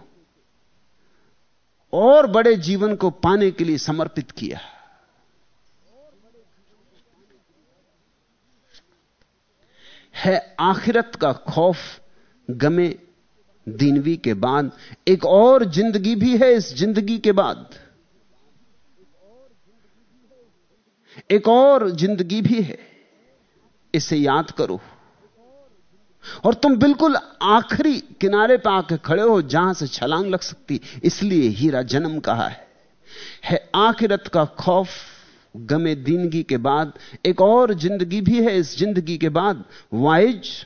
और बड़े जीवन को पाने के लिए समर्पित किया। है आखिरत का खौफ गमे दीनवी के बाद। एक और ज़िंदगी भी है इस ज़िंदगी के बाद। एक और ज़िंदगी भी है। इसे याद करो। और तुम बिल्कुल आखिरी किनारे पर आके खड़े हो, जहाँ से छलांग लग सकती, इसलिए हीरा जन्म कहा है। है आखिरत का खौफ, गमे दीनगी के बाद, एक और ज़िंदगी भी है, इस ज़िंदगी के बाद, वाइज,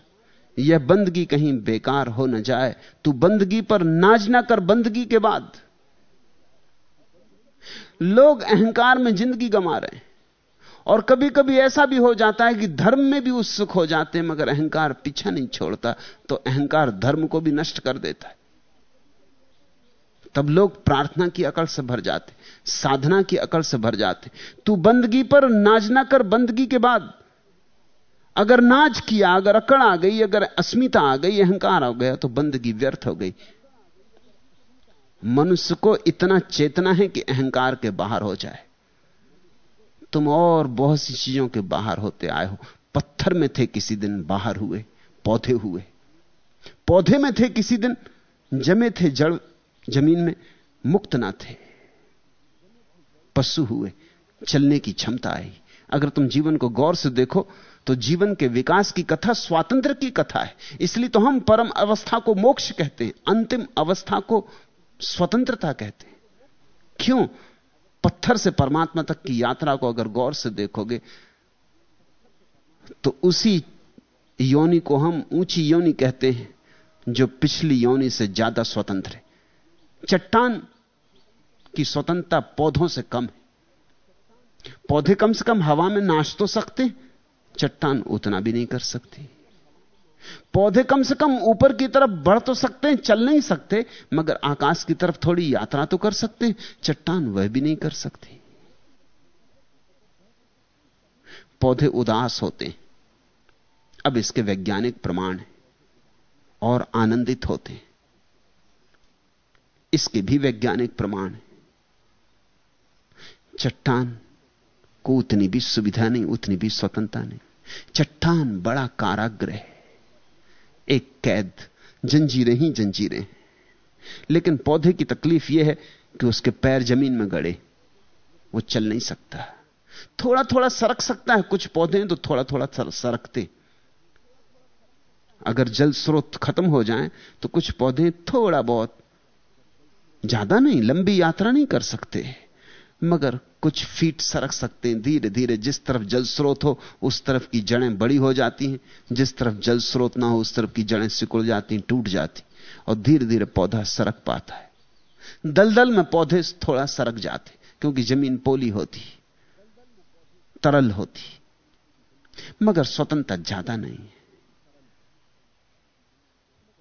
यह बंदगी कहीं बेकार हो न जाए, तू बंदगी पर नाज ना कर बंदगी के बाद। लोग अहंकार में ज़िंदगी गमा रहे हैं। और कभी कभी ऐसा भी हो जाता है कि धर्म में भी उत्सुक हो जाते हैं, मगर अहंकार पीछा नहीं छोड़ता तो अहंकार धर्म को भी नष्ट कर देता है। तब लोग प्रार्थना की अकल से भर जाते, साधना की अकल से भर जाते। तू बंदगी पर नाज ना कर बंदगी के बाद। अगर नाच किया, अगर अकड़ आ गई, अगर अस्मिता आ गई, अहंकार आ गया तो बंदगी व्यर्थ हो गई। मनुष्य को इतना चेतना है कि अहंकार के बाहर हो जाए। तुम और बहुत सी चीज़ों के बाहर होते आए हो। पत्थर में थे किसी दिन, बाहर हुए, पौधे हुए। पौधे में थे किसी दिन, जमे थे जड़, ज़मीन में मुक्त ना थे। पशु हुए, चलने की क्षमता आई। अगर तुम जीवन को गौर से देखो तो जीवन के विकास की कथा स्वातंत्र की कथा है। इसलिए तो हम परम अवस्था को मोक्ष कहते हैं, अंतिम अवस्था को स्वतंत्रता कहते हैं। क्यों? पत्थर से परमात्मा तक की यात्रा को अगर गौर से देखोगे तो उसी योनि को हम ऊँची योनि कहते हैं, जो पिछली योनि से ज़्यादा स्वतंत्र है। चट्टान की स्वतंत्रता पौधों से कम है। पौधे कम से कम हवा में नाच तो सकते, चट्टान उतना भी नहीं कर सकती। पौधे कम से कम ऊपर की तरफ़ बढ़ तो सकते हैं, चल नहीं सकते, मगर आकाश की तरफ़ थोड़ी यात्रा तो कर सकते हैं, चट्टान वह भी नहीं कर सकती। पौधे उदास होते हैं, अब इसके वैज्ञानिक प्रमाण है, और आनंदित होते हैं। इसके भी वैज्ञानिक प्रमाण है। चट्टान को उतनी भी सुविधा नहीं, उतनी भी स्वतंत्रता नहीं। चट्टान बड़ा काराग्रह है। एक कैद। जंजीरें ही जंजीरें लेकिन पौधे की तकलीफ़ यह है कि उसके पैर ज़मीन में गड़े। वो चल नहीं सकता। थोड़ा थोड़ा सरक सकता है कुछ पौधे तो थोड़ा थोड़ा सरकते। अगर जल स्रोत खत्म हो जाए तो कुछ पौधे थोड़ा बहुत ज़्यादा नहीं, लंबी यात्रा नहीं कर सकते। मगर कुछ फीट सरक सकते हैं धीरे धीरे। जिस तरफ़ जल स्रोत हो, उस तरफ़ की जड़ें बड़ी हो जाती हैं। जिस तरफ़ जल स्रोत ना हो, उस तरफ़ की जड़ें सिकुड़ जाती हैं, टूट जाती और धीरे धीरे पौधा सरक पाता है। दलदल में पौधे थोड़ा सरक जाते क्योंकि ज़मीन पोली होती तरल होती मगर स्वतंत्रता ज़्यादा नहीं है।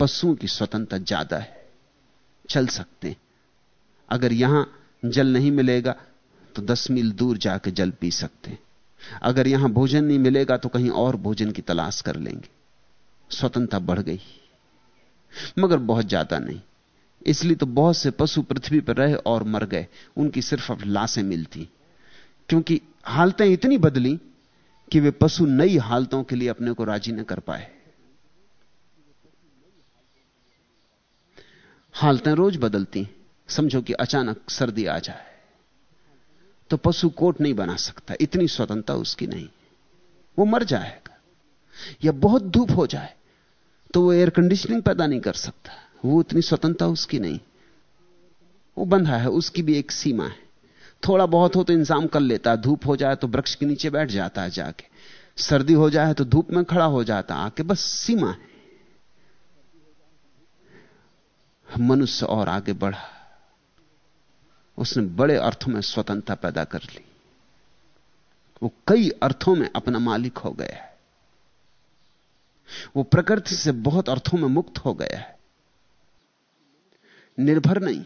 पशुओं की स्वतंत्रता ज़्यादा है। चल सकते अगर यहाँ जल नहीं मिलेगा तो दस मील दूर जाकर जल पी सकते हैं। अगर यहाँ भोजन नहीं मिलेगा तो कहीं और भोजन की तलाश कर लेंगे। स्वतंत्रता बढ़ गई। मगर बहुत ज़्यादा नहीं। इसलिए तो बहुत से पशु पृथ्वी पर रहे और मर गए। उनकी सिर्फ़ अब लाशें मिलती। क्योंकि हालतें इतनी बदली कि वे पशु नई हालतों के लिए अपने को राज़ी न कर पाए। हालतें रोज बदलती समझो कि अचानक सर्दी आ जाए। तो पशु कोट नहीं बना सकता, इतनी स्वतंत्रता उसकी नहीं। वो मर जाएगा, या बहुत धूप हो जाए तो वो एयर कंडीशनिंग पैदा नहीं कर सकता। वो उतनी स्वतंत्रता उसकी नहीं। वो बंधा है, उसकी भी एक सीमा है। थोड़ा बहुत हो तो इंतज़ाम कर लेता है धूप हो जाए तो वृक्ष के नीचे बैठ जाता है जाके। सर्दी हो जाए तो धूप में खड़ा हो जाता आके, बस सीमा है। मनुष्य और आगे बढ़ा। उसने बड़े अर्थों में स्वतंत्रता पैदा कर ली। वो कई अर्थों में अपना मालिक हो गया है। वो प्रकृति से बहुत अर्थों में मुक्त हो गया है। निर्भर नहीं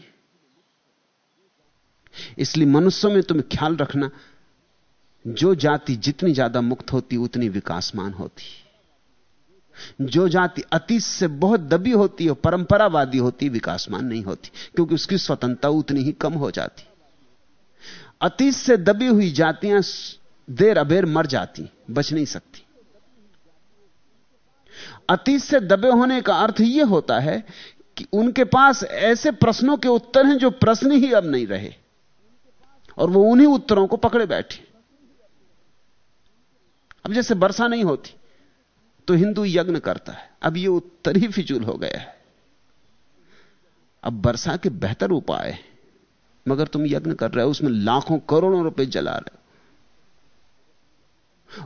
इसलिए मनुष्यों में तुम्हें ख्याल रखना, जो जाति जितनी ज़्यादा मुक्त होती, उतनी विकासमान होती। जो जाति अतीत से बहुत दबी होती है परंपरावादी होती विकासमान नहीं होती, क्योंकि उसकी स्वतंत्रता उतनी ही कम हो जाती। अतीत से दबी हुई जातियाँ देर अबेर मर जाती, बच नहीं सकती। अतीत से दबे होने का अर्थ यह होता है कि उनके पास ऐसे प्रश्नों के उत्तर हैं जो प्रश्न ही अब नहीं रहे, और वो उन्हीं उत्तरों को पकड़े बैठे। अब जैसे वर्षा नहीं होती तो हिंदू यज्ञ करता है। अब ये उत्तर ही फिजूल हो गया है। अब वर्षा के बेहतर उपाय है। मगर तुम यज्ञ कर रहे हो, उसमें लाखों करोड़ों रुपए जला रहे हो।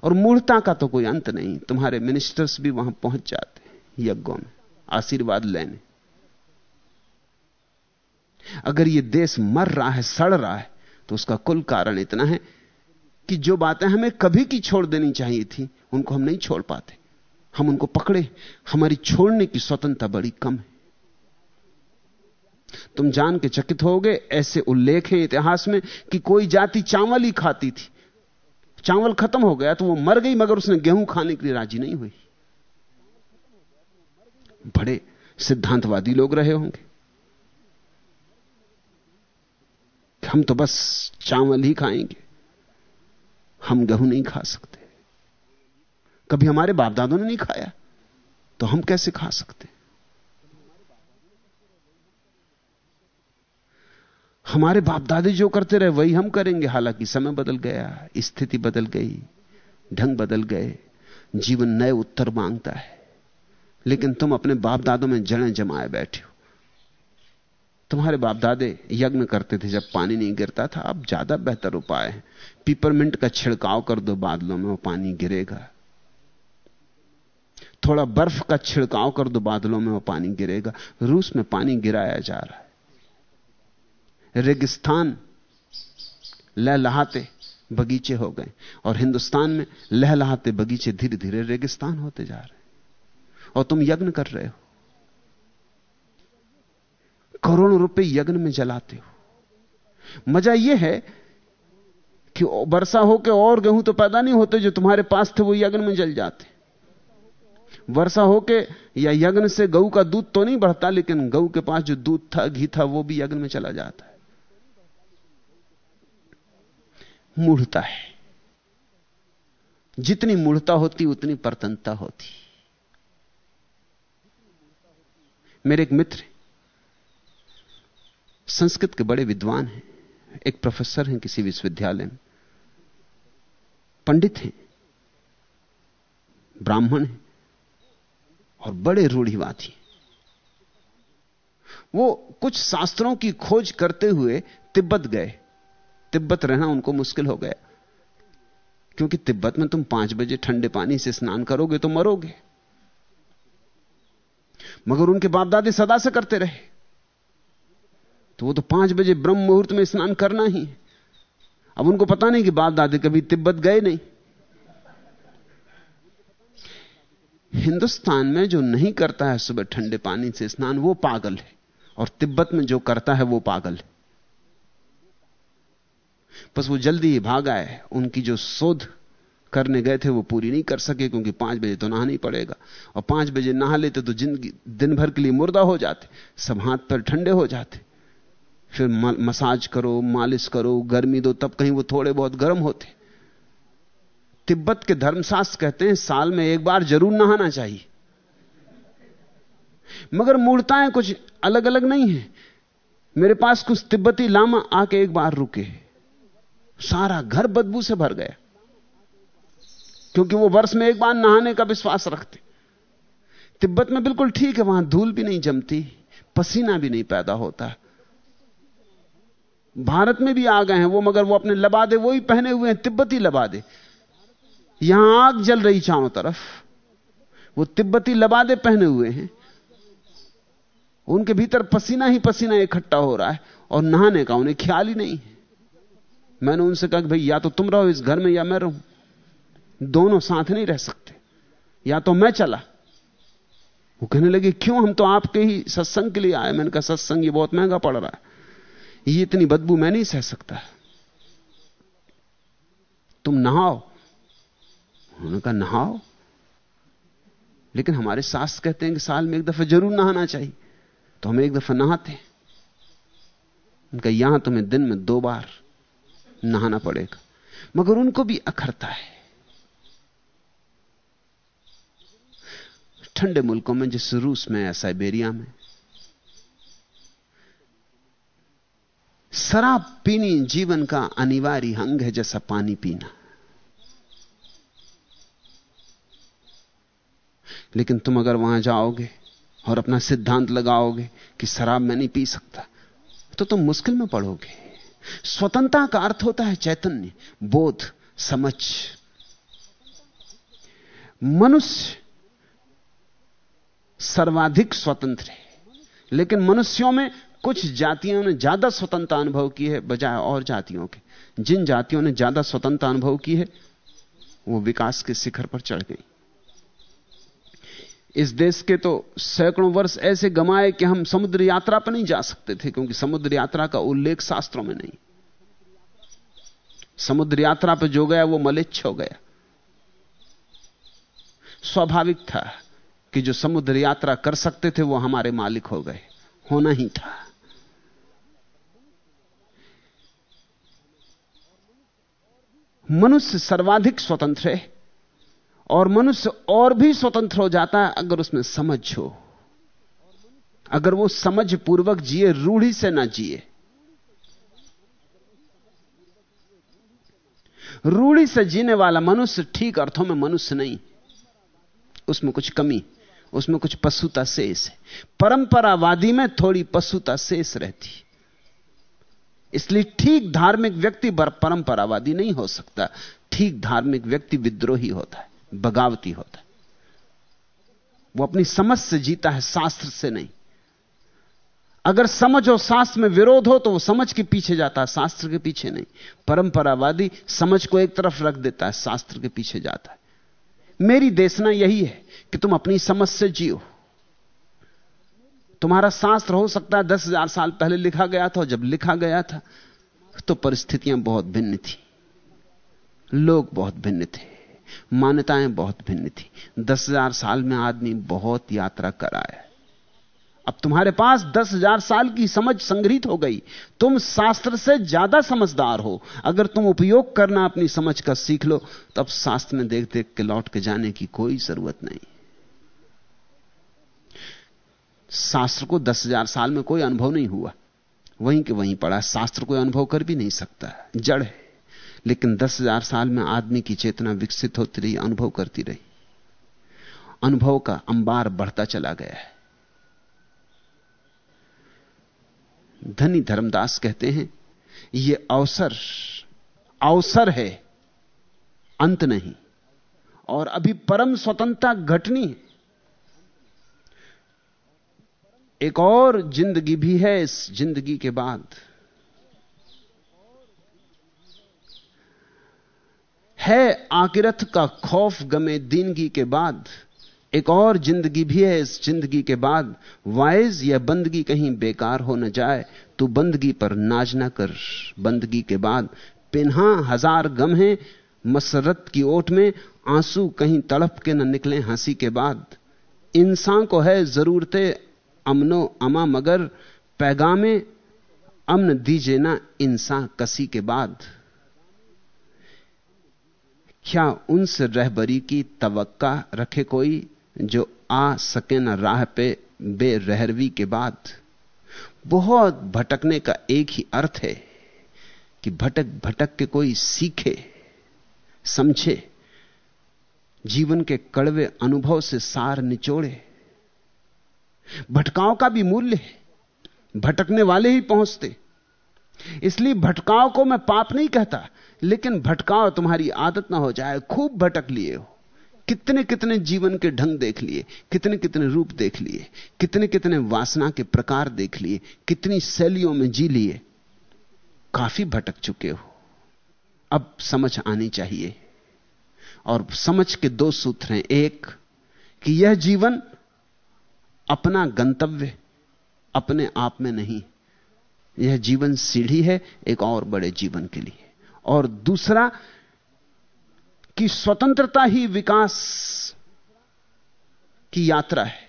और मूर्ता का तो कोई अंत नहीं, तुम्हारे मिनिस्टर्स भी वहाँ पहुँच जाते यज्ञों में, आशीर्वाद लेने। अगर ये देश मर रहा है, सड़ रहा है तो उसका कुल कारण इतना है कि जो बातें हमें कभी की छोड़ देनी चाहिए थी, उनको हम नहीं छोड़ पाते। हम उनको पकड़े। हमारी छोड़ने की स्वतंत्रता बड़ी कम है। तुम जान के चकित होगे, ऐसे उल्लेख हैं इतिहास में कि कोई जाति चावल ही खाती थी। चावल खत्म हो गया तो वो मर गई, मगर उसने गेहूँ खाने के लिए राज़ी नहीं हुई। बड़े सिद्धांतवादी लोग रहे होंगे। हम तो बस चावल ही खाएँगे। हम गेहूँ नहीं खा सकते। कभी हमारे बाप दादों ने नहीं खाया? तो हम कैसे खा सकते? हमारे बाप दादे जो करते रहे, वही हम करेंगे। हालाँकि समय बदल गया, स्थिति बदल गई, ढंग बदल गए, जीवन नए उत्तर माँगता है। लेकिन तुम अपने बाप दादों में जड़ें जमाए बैठे हो। तुम्हारे बाप दादे यज्ञ करते थे, जब पानी नहीं गिरता था। अब ज़्यादा बेहतर उपाय है। पीपरमिंट का छिड़काव कर दो बादलों में, वो पानी गिरेगा। थोड़ा बर्फ़ का छिड़काव कर दो, बादलों में वो पानी गिरेगा। रूस में पानी गिराया जा रहा है। रेगिस्तान लहलहाते बगीचे हो गए और हिंदुस्तान में लहलहाते बगीचे धीरे धीरे रेगिस्तान होते जा रहे हैं। और तुम यज्ञ कर रहे हो। करोड़ों रुपए यज्ञ में जलाते हो। मज़ा यह है कि वर्षा होकर और गेहूँ तो पैदा नहीं होते जो तुम्हारे पास थे, वो यज्ञ में जल जाते। वर्षा होके या यज्ञ से गऊ का दूध तो नहीं बढ़ता, लेकिन गऊ के पास जो दूध था, घी था, वो भी यज्ञ में चला जाता है। मूढ़ता है। जितनी मूढ़ता होती, उतनी परतनता होती। मेरे एक मित्र संस्कृत के बड़े विद्वान हैं, एक प्रोफेसर हैं किसी विश्वविद्यालय में, पंडित हैं, ब्राह्मण हैं। और बड़े रूढ़िवादी। वो कुछ शास्त्रों की खोज करते हुए तिब्बत गए। तिब्बत रहना उनको मुश्किल हो गया। क्योंकि तिब्बत में तुम पाँच बजे ठंडे पानी से स्नान करोगे तो मरोगे। मगर उनके बाप दादे सदा से करते रहे। तो वो तो पाँच बजे ब्रह्म मुहूर्त में स्नान करना ही अब उनको पता नहीं कि बाप दादे कभी तिब्बत गए नहीं। हिंदुस्तान में जो नहीं करता है सुबह ठंडे पानी से स्नान, वो पागल है। और तिब्बत में जो करता है, वो पागल है। बस वो जल्दी ही भाग आए। उनकी जो शोध करने गए थे, वो पूरी नहीं कर सके, क्योंकि पाँच बजे तो नहाना ही पड़ेगा। और पाँच बजे नहा लेते तो ज़िंदगी दिन भर के लिए मुर्दा हो जाते, सब हाथ पर ठंडे हो जाते। फिर मसाज करो, मालिश करो, गर्मी दो, तब कहीं वो थोड़े बहुत गर्म होते। तिब्बत के धर्मशास्त्र कहते हैं, साल में एक बार ज़रूर नहाना चाहिए। मगर मूर्ताएँ कुछ अलग अलग नहीं है। मेरे पास कुछ तिब्बती लामा आके एक बार रुके सारा घर बदबू से भर गया। क्योंकि वो वर्ष में एक बार नहाने का विश्वास रखते। तिब्बत में बिल्कुल ठीक है, वहाँ धूल भी नहीं जमती, पसीना भी नहीं पैदा होता। भारत में भी आ गए हैं वो, मगर वो अपने लबादे, वो ही पहने हुए हैं, तिब्बती लबादे। यहाँ आग जल रही चारों तरफ़। वो तिब्बती लबादे पहने हुए हैं। उनके भीतर पसीना ही पसीना इकट्ठा हो रहा है और नहाने का उन्हें ख्याल ही नहीं है। मैंने उनसे कहा कि भाई, या तो तुम रहो इस घर में या मैं रहूँ। दोनों साथ नहीं रह सकते। या तो मैं चला। वो कहने लगे, क्यों? हम तो आपके ही सत्संग के लिए आए मैंने कहा, सत्संग ये बहुत महँगा पड़ रहा है। ये इतनी बदबू मैं नहीं सह सकता। तुम नहाओ उन्होंने कहा नहाओ। लेकिन हमारे सास कहते हैं कि साल में एक दफ़ा ज़रूर नहाना चाहिए। तो हम एक दफ़ा नहाते उनका यहाँ तुम्हें दिन में दो बार नहाना पड़ेगा। मगर उनको भी अखरता है। ठंडे मुल्कों में, जैसे रूस में या साइबेरिया में, शराब पीनी जीवन का अनिवार्य अंग है जैसा पानी पीना। लेकिन तुम अगर वहाँ जाओगे और अपना सिद्धांत लगाओगे कि शराब मैं नहीं पी सकता तो तुम मुश्किल में पड़ोगे। स्वतंत्रता का अर्थ होता है चैतन्य, बोध, समझ। मनुष्य सर्वाधिक स्वतंत्र है, लेकिन मनुष्यों में कुछ जातियों ने ज़्यादा स्वतंत्रता अनुभव की है, बजाय और जातियों के। जिन जातियों ने ज़्यादा स्वतंत्रता अनुभव की है, वो विकास के शिखर पर चढ़ गई। इस देश के तो सैकड़ों वर्ष ऐसे गमाए कि हम समुद्र यात्रा पर नहीं जा सकते थे, क्योंकि समुद्र यात्रा का उल्लेख शास्त्रों में नहीं। समुद्र यात्रा पर जो गया, वो मलिच्छ हो गया। स्वाभाविक था कि जो समुद्र यात्रा कर सकते थे, वो हमारे मालिक हो गए। होना ही था। मनुष्य सर्वाधिक स्वतंत्र है। और मनुष्य और भी स्वतंत्र हो जाता है अगर उसमें समझ हो। अगर वो समझ पूर्वक जिए, रूढ़ी से ना जिए। रूढ़ी से जीने वाला मनुष्य ठीक अर्थों में मनुष्य नहीं। उसमें कुछ कमी, उसमें कुछ पशुता शेष है। परंपरावादी में थोड़ी पशुता शेष रहती। इसलिए ठीक धार्मिक व्यक्ति परंपरावादी नहीं हो सकता। ठीक धार्मिक व्यक्ति विद्रोही होता है। बगावती होता है। वो अपनी समझ से जीता है, शास्त्र से नहीं। अगर समझ और शास्त्र में विरोध हो तो वो समझ के पीछे जाता है, शास्त्र के पीछे नहीं। परंपरावादी समझ को एक तरफ़ रख देता है, शास्त्र के पीछे जाता है। मेरी देशना यही है कि तुम अपनी समझ से जियो। तुम्हारा शास्त्र हो सकता है, दस हज़ार साल पहले लिखा गया था, और जब लिखा गया था तो परिस्थितियाँ बहुत भिन्न थी। लोग बहुत भिन्न थे। मान्यताएँ बहुत भिन्न थी। दस हज़ार साल में आदमी बहुत यात्रा कराया अब तुम्हारे पास दस हज़ार साल की समझ संग्रहित हो गई। तुम शास्त्र से ज़्यादा समझदार हो। अगर तुम उपयोग करना अपनी समझ का सीख लो, तब शास्त्र में देख देख के लौट के जाने की कोई ज़रूरत नहीं। शास्त्र को दस हज़ार साल में कोई अनुभव नहीं हुआ। वहीं के वहीं पड़ा। शास्त्र कोई अनुभव कर भी नहीं सकता। जड़ है। लेकिन दस हज़ार साल में आदमी की चेतना विकसित होती रही, अनुभव करती रही। अनुभव का अंबार बढ़ता चला गया है। धनी धर्मदास कहते हैं यह अवसर अवसर है, अंत नहीं, और अभी परम स्वतंत्रता घटनी है। एक और ज़िंदगी भी है, इस ज़िंदगी के बाद है आकिरत का खौफ गमे दीनगी के बाद। एक और ज़िंदगी भी है, इस ज़िंदगी के बाद वाइज या बंदगी कहीं बेकार हो न जाए, तू बंदगी पर नाज ना कर। बंदगी के बाद पिन्हा हज़ार गम है, मसरत की ओट में आँसू कहीं तड़प के न निकले, हँसी के बाद। इंसान को है ज़रूरत, अमनो अमा मगर, पैगामे, अमन दीजे ना इंसान कसी के बाद। क्या उनसे रहबरी की तवक्का रखे कोई जो आ सके न राह पे बेरहरवी के बाद? बहुत भटकने का एक ही अर्थ है कि भटक भटक के कोई सीखे, समझे, जीवन के कड़वे अनुभव से सार निचोड़े। भटकाव का भी मूल्य है, भटकने वाले ही पहुँचते। इसलिए भटकाव को मैं पाप नहीं कहता लेकिन भटकाओ, तुम्हारी आदत ना हो जाए, खूब भटक लिए हो। कितने कितने जीवन के ढंग देख लिए, कितने कितने रूप देख लिए, कितने कितने वासना के प्रकार देख लिए, कितनी शैलियों में जी लिए, काफ़ी भटक चुके हो। अब समझ आनी चाहिए। और समझ के दो सूत्र हैं। एक, कि यह जीवन अपना गंतव्य, अपने आप में नहीं। यह जीवन सीढ़ी है, एक और बड़े जीवन के लिए। और दूसरा कि स्वतंत्रता ही विकास की यात्रा है।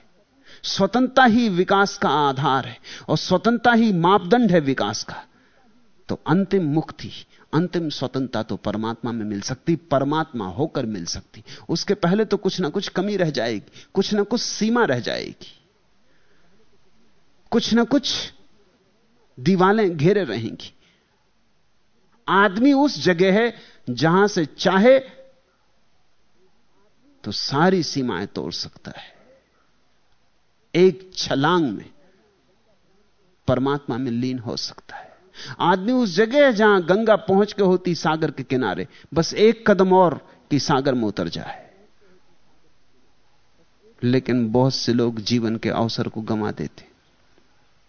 स्वतंत्रता ही विकास का आधार है और स्वतंत्रता ही मापदंड है विकास का। तो अंतिम मुक्ति, अंतिम स्वतंत्रता तो परमात्मा में मिल सकती, परमात्मा होकर मिल सकती। उसके पहले तो कुछ ना कुछ कमी रह जाएगी, कुछ ना कुछ सीमा रह जाएगी। कुछ ना कुछ दीवालें घेरे रहेंगी। आदमी उस जगह है जहाँ से चाहे तो सारी सीमाएँ तोड़ सकता है। एक छलांग में परमात्मा में लीन हो सकता है। आदमी उस जगह है जहाँ गंगा पहुँच के होती सागर के किनारे, बस एक कदम और कि सागर में उतर जाए। लेकिन बहुत से लोग जीवन के अवसर को गंवा देते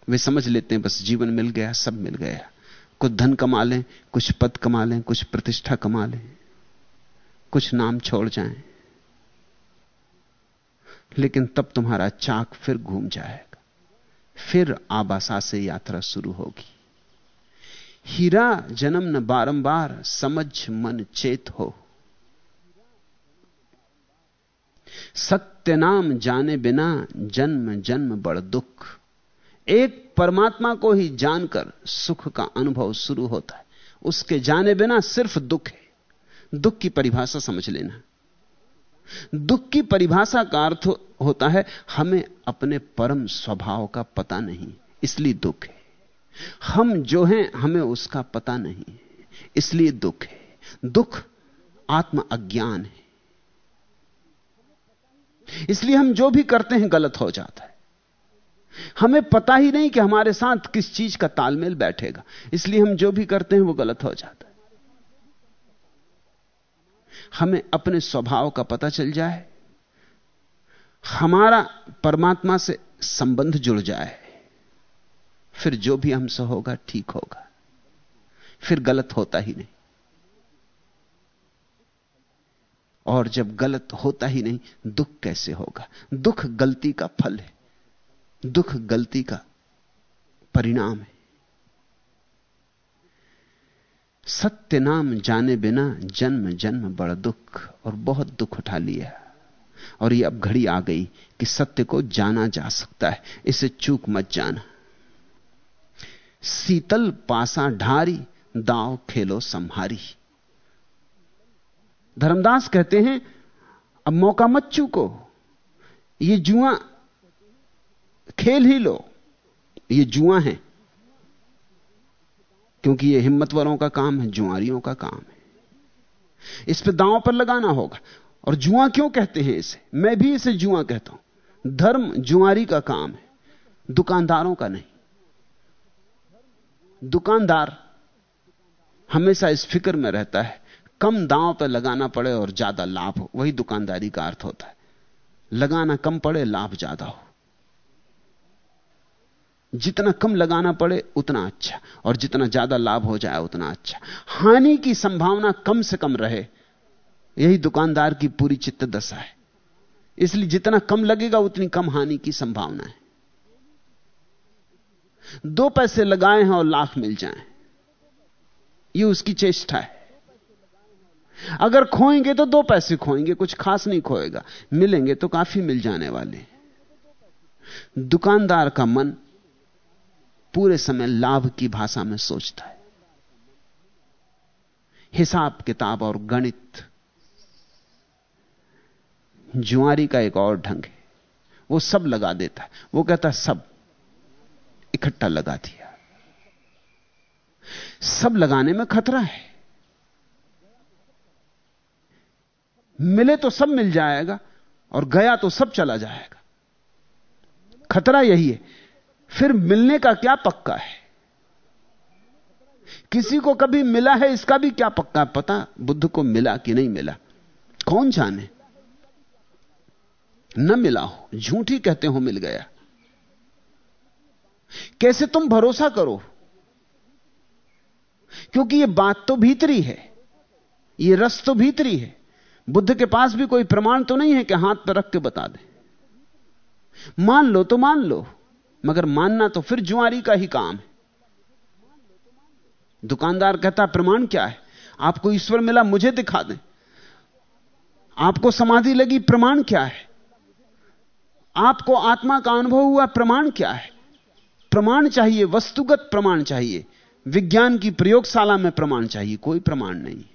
वे समझ लेते हैं, बस जीवन मिल गया, सब मिल गया। कुछ धन कमा लें, कुछ पद कमा लें, कुछ प्रतिष्ठा कमा लें, कुछ नाम छोड़ जाएँ। लेकिन तब तुम्हारा चाक फिर घूम जाएगा। फिर आबासा से यात्रा शुरू होगी। हीरा जन्म न बारंबार समझ मन चेत हो। सत्य नाम जाने बिना जन्म जन्म बड़ दुख। एक परमात्मा को ही जानकर सुख का अनुभव शुरू होता है। उसके जाने बिना सिर्फ़ दुख है। दुख की परिभाषा समझ लेना। दुख की परिभाषा का अर्थ होता है, हमें अपने परम स्वभाव का पता नहीं, इसलिए दुख है। हम जो हैं, हमें उसका पता नहीं, इसलिए दुख है। दुख आत्म अज्ञान है। इसलिए हम जो भी करते हैं, गलत हो जाता है। हमें पता ही नहीं कि हमारे साथ किस चीज़ का तालमेल बैठेगा। इसलिए हम जो भी करते हैं वो गलत हो जाता है। हमें अपने स्वभाव का पता चल जाए। हमारा परमात्मा से संबंध जुड़ जाए। फिर जो भी हमसे होगा, ठीक होगा। फिर गलत होता ही नहीं। और जब गलत होता ही नहीं, दुख कैसे होगा? दुख गलती का फल है। दुख गलती का परिणाम है। सत्य नाम जाने बिना जन्म जन्म बड़ा दुख और बहुत दुख उठा लिया। और यह अब घड़ी आ गई कि सत्य को जाना जा सकता है, इसे चूक मत जाना। शीतल पासा ढारी, दाव खेलो संहारी। धर्मदास कहते हैं, अब मौका मत चूको। ये जुआ खेल ही लो। ये जुआ है। क्योंकि ये हिम्मतवरों का काम है, जुआरियों का काम है। इस पे दांव पर लगाना होगा। और जुआ क्यों कहते हैं इसे? मैं भी इसे जुआ कहता हूँ। धर्म जुआरी का काम है। दुकानदारों का नहीं। दुकानदार हमेशा इस फ़िक्र में रहता है। कम दांव पर लगाना पड़े और ज़्यादा लाभ हो। वही दुकानदारी का अर्थ होता है। लगाना कम पड़े, लाभ ज़्यादा हो। जितना कम लगाना पड़े, उतना अच्छा। और जितना ज़्यादा लाभ हो जाए, उतना अच्छा। हानि की संभावना कम से कम रहे। यही दुकानदार की पूरी चित्त दशा है। इसलिए जितना कम लगेगा, उतनी कम हानि की संभावना है। दो पैसे लगाए हैं और लाख मिल जाएँ। ये उसकी चेष्टा है। अगर खोएँगे तो दो पैसे खोएँगे, कुछ खास नहीं खोएगा। मिलेंगे तो काफ़ी मिल जाने वाले। दुकानदार का मन पूरे समय लाभ की भाषा में सोचता है। हिसाब किताब और गणित। जुआरी का एक और ढंग है। वो सब लगा देता है। वो कहता है, सब। इकट्ठा लगा दिया। सब लगाने में खतरा है। मिले तो सब मिल जाएगा और गया तो सब चला जाएगा। खतरा यही है फिर मिलने का क्या पक्का है? किसी को कभी मिला है, इसका भी क्या पक्का? पता, बुद्ध को मिला कि नहीं मिला? कौन जाने? न मिला हो, झूठी कहते हो मिल गया। कैसे तुम भरोसा करो? क्योंकि यह बात तो भीतरी है यह रस तो भीतरी है। बुद्ध के पास भी कोई प्रमाण तो नहीं है कि हाथ पर रख के बता दे। मान लो तो मान लो। मगर मानना तो फिर जुआरी का ही काम है। दुकानदार कहता, प्रमाण क्या है? आपको ईश्वर मिला, मुझे दिखा दें। आपको समाधि लगी, प्रमाण क्या है? आपको आत्मा का अनुभव हुआ, प्रमाण क्या है? प्रमाण चाहिए, वस्तुगत प्रमाण चाहिए। विज्ञान की प्रयोगशाला में प्रमाण चाहिए, कोई प्रमाण नहीं है।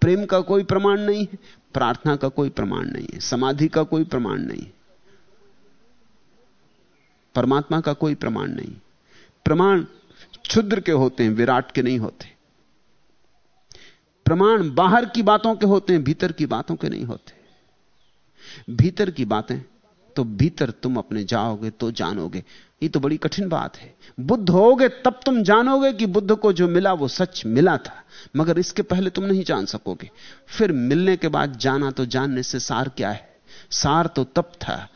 प्रेम का कोई प्रमाण नहीं है, प्रार्थना का कोई प्रमाण नहीं है, समाधि का कोई प्रमाण नहीं है। परमात्मा का कोई प्रमाण नहीं। प्रमाण क्षुद्र के होते हैं, विराट के नहीं होते। प्रमाण बाहर की बातों के होते हैं, भीतर की बातों के नहीं होते। भीतर की बातें तो भीतर तुम अपने जाओगे तो जानोगे। ये तो बड़ी कठिन बात है। बुद्ध होगे, तब तुम जानोगे कि बुद्ध को जो मिला वो सच मिला था। मगर इसके पहले तुम नहीं जान सकोगे। फिर मिलने के बाद जाना तो जानने से सार क्या है? सार तो तब था।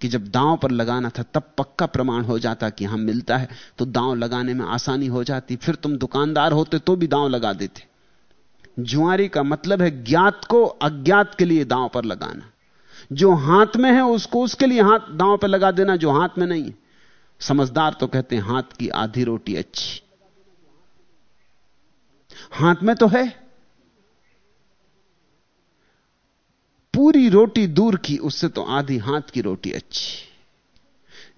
कि जब दांव पर लगाना था, तब पक्का प्रमाण हो जाता कि हम मिलता है। तो दांव लगाने में आसानी हो जाती। फिर तुम दुकानदार होते तो भी दांव लगा देते। जुआरी का मतलब है ज्ञात को अज्ञात के लिए दांव पर लगाना। जो हाथ में है, उसको उसके लिए हाथ, दांव पर लगा देना जो हाथ में नहीं है। समझदार तो कहते हैं, हाथ की आधी रोटी अच्छी। हाथ में तो है। पूरी रोटी दूर की, उससे तो आधी हाथ की रोटी अच्छी।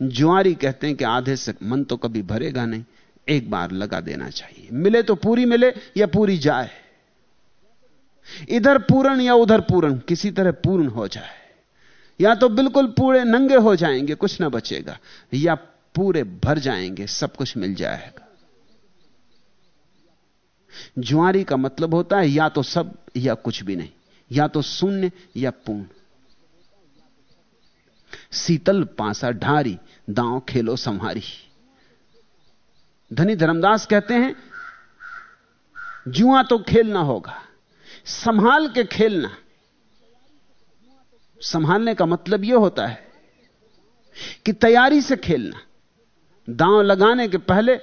जुआरी कहते हैं कि आधे से मन तो कभी भरेगा नहीं, एक बार लगा देना चाहिए। मिले तो पूरी मिले या पूरी जाए। इधर पूर्ण या उधर पूर्ण, किसी तरह पूर्ण हो जाए। या तो बिल्कुल पूरे नंगे हो जाएँगे, कुछ ना बचेगा, या पूरे भर जाएँगे, सब कुछ मिल जाएगा। जुआरी का मतलब होता है या तो सब या कुछ भी नहीं। या तो शून्य या पूर्ण। शीतल पासा ढारी, दांव खेलो संहारी। धनी धर्मदास कहते हैं, जुआ तो खेलना होगा, संभाल के खेलना। संभालने का मतलब यह होता है कि तैयारी से खेलना। दांव लगाने के पहले,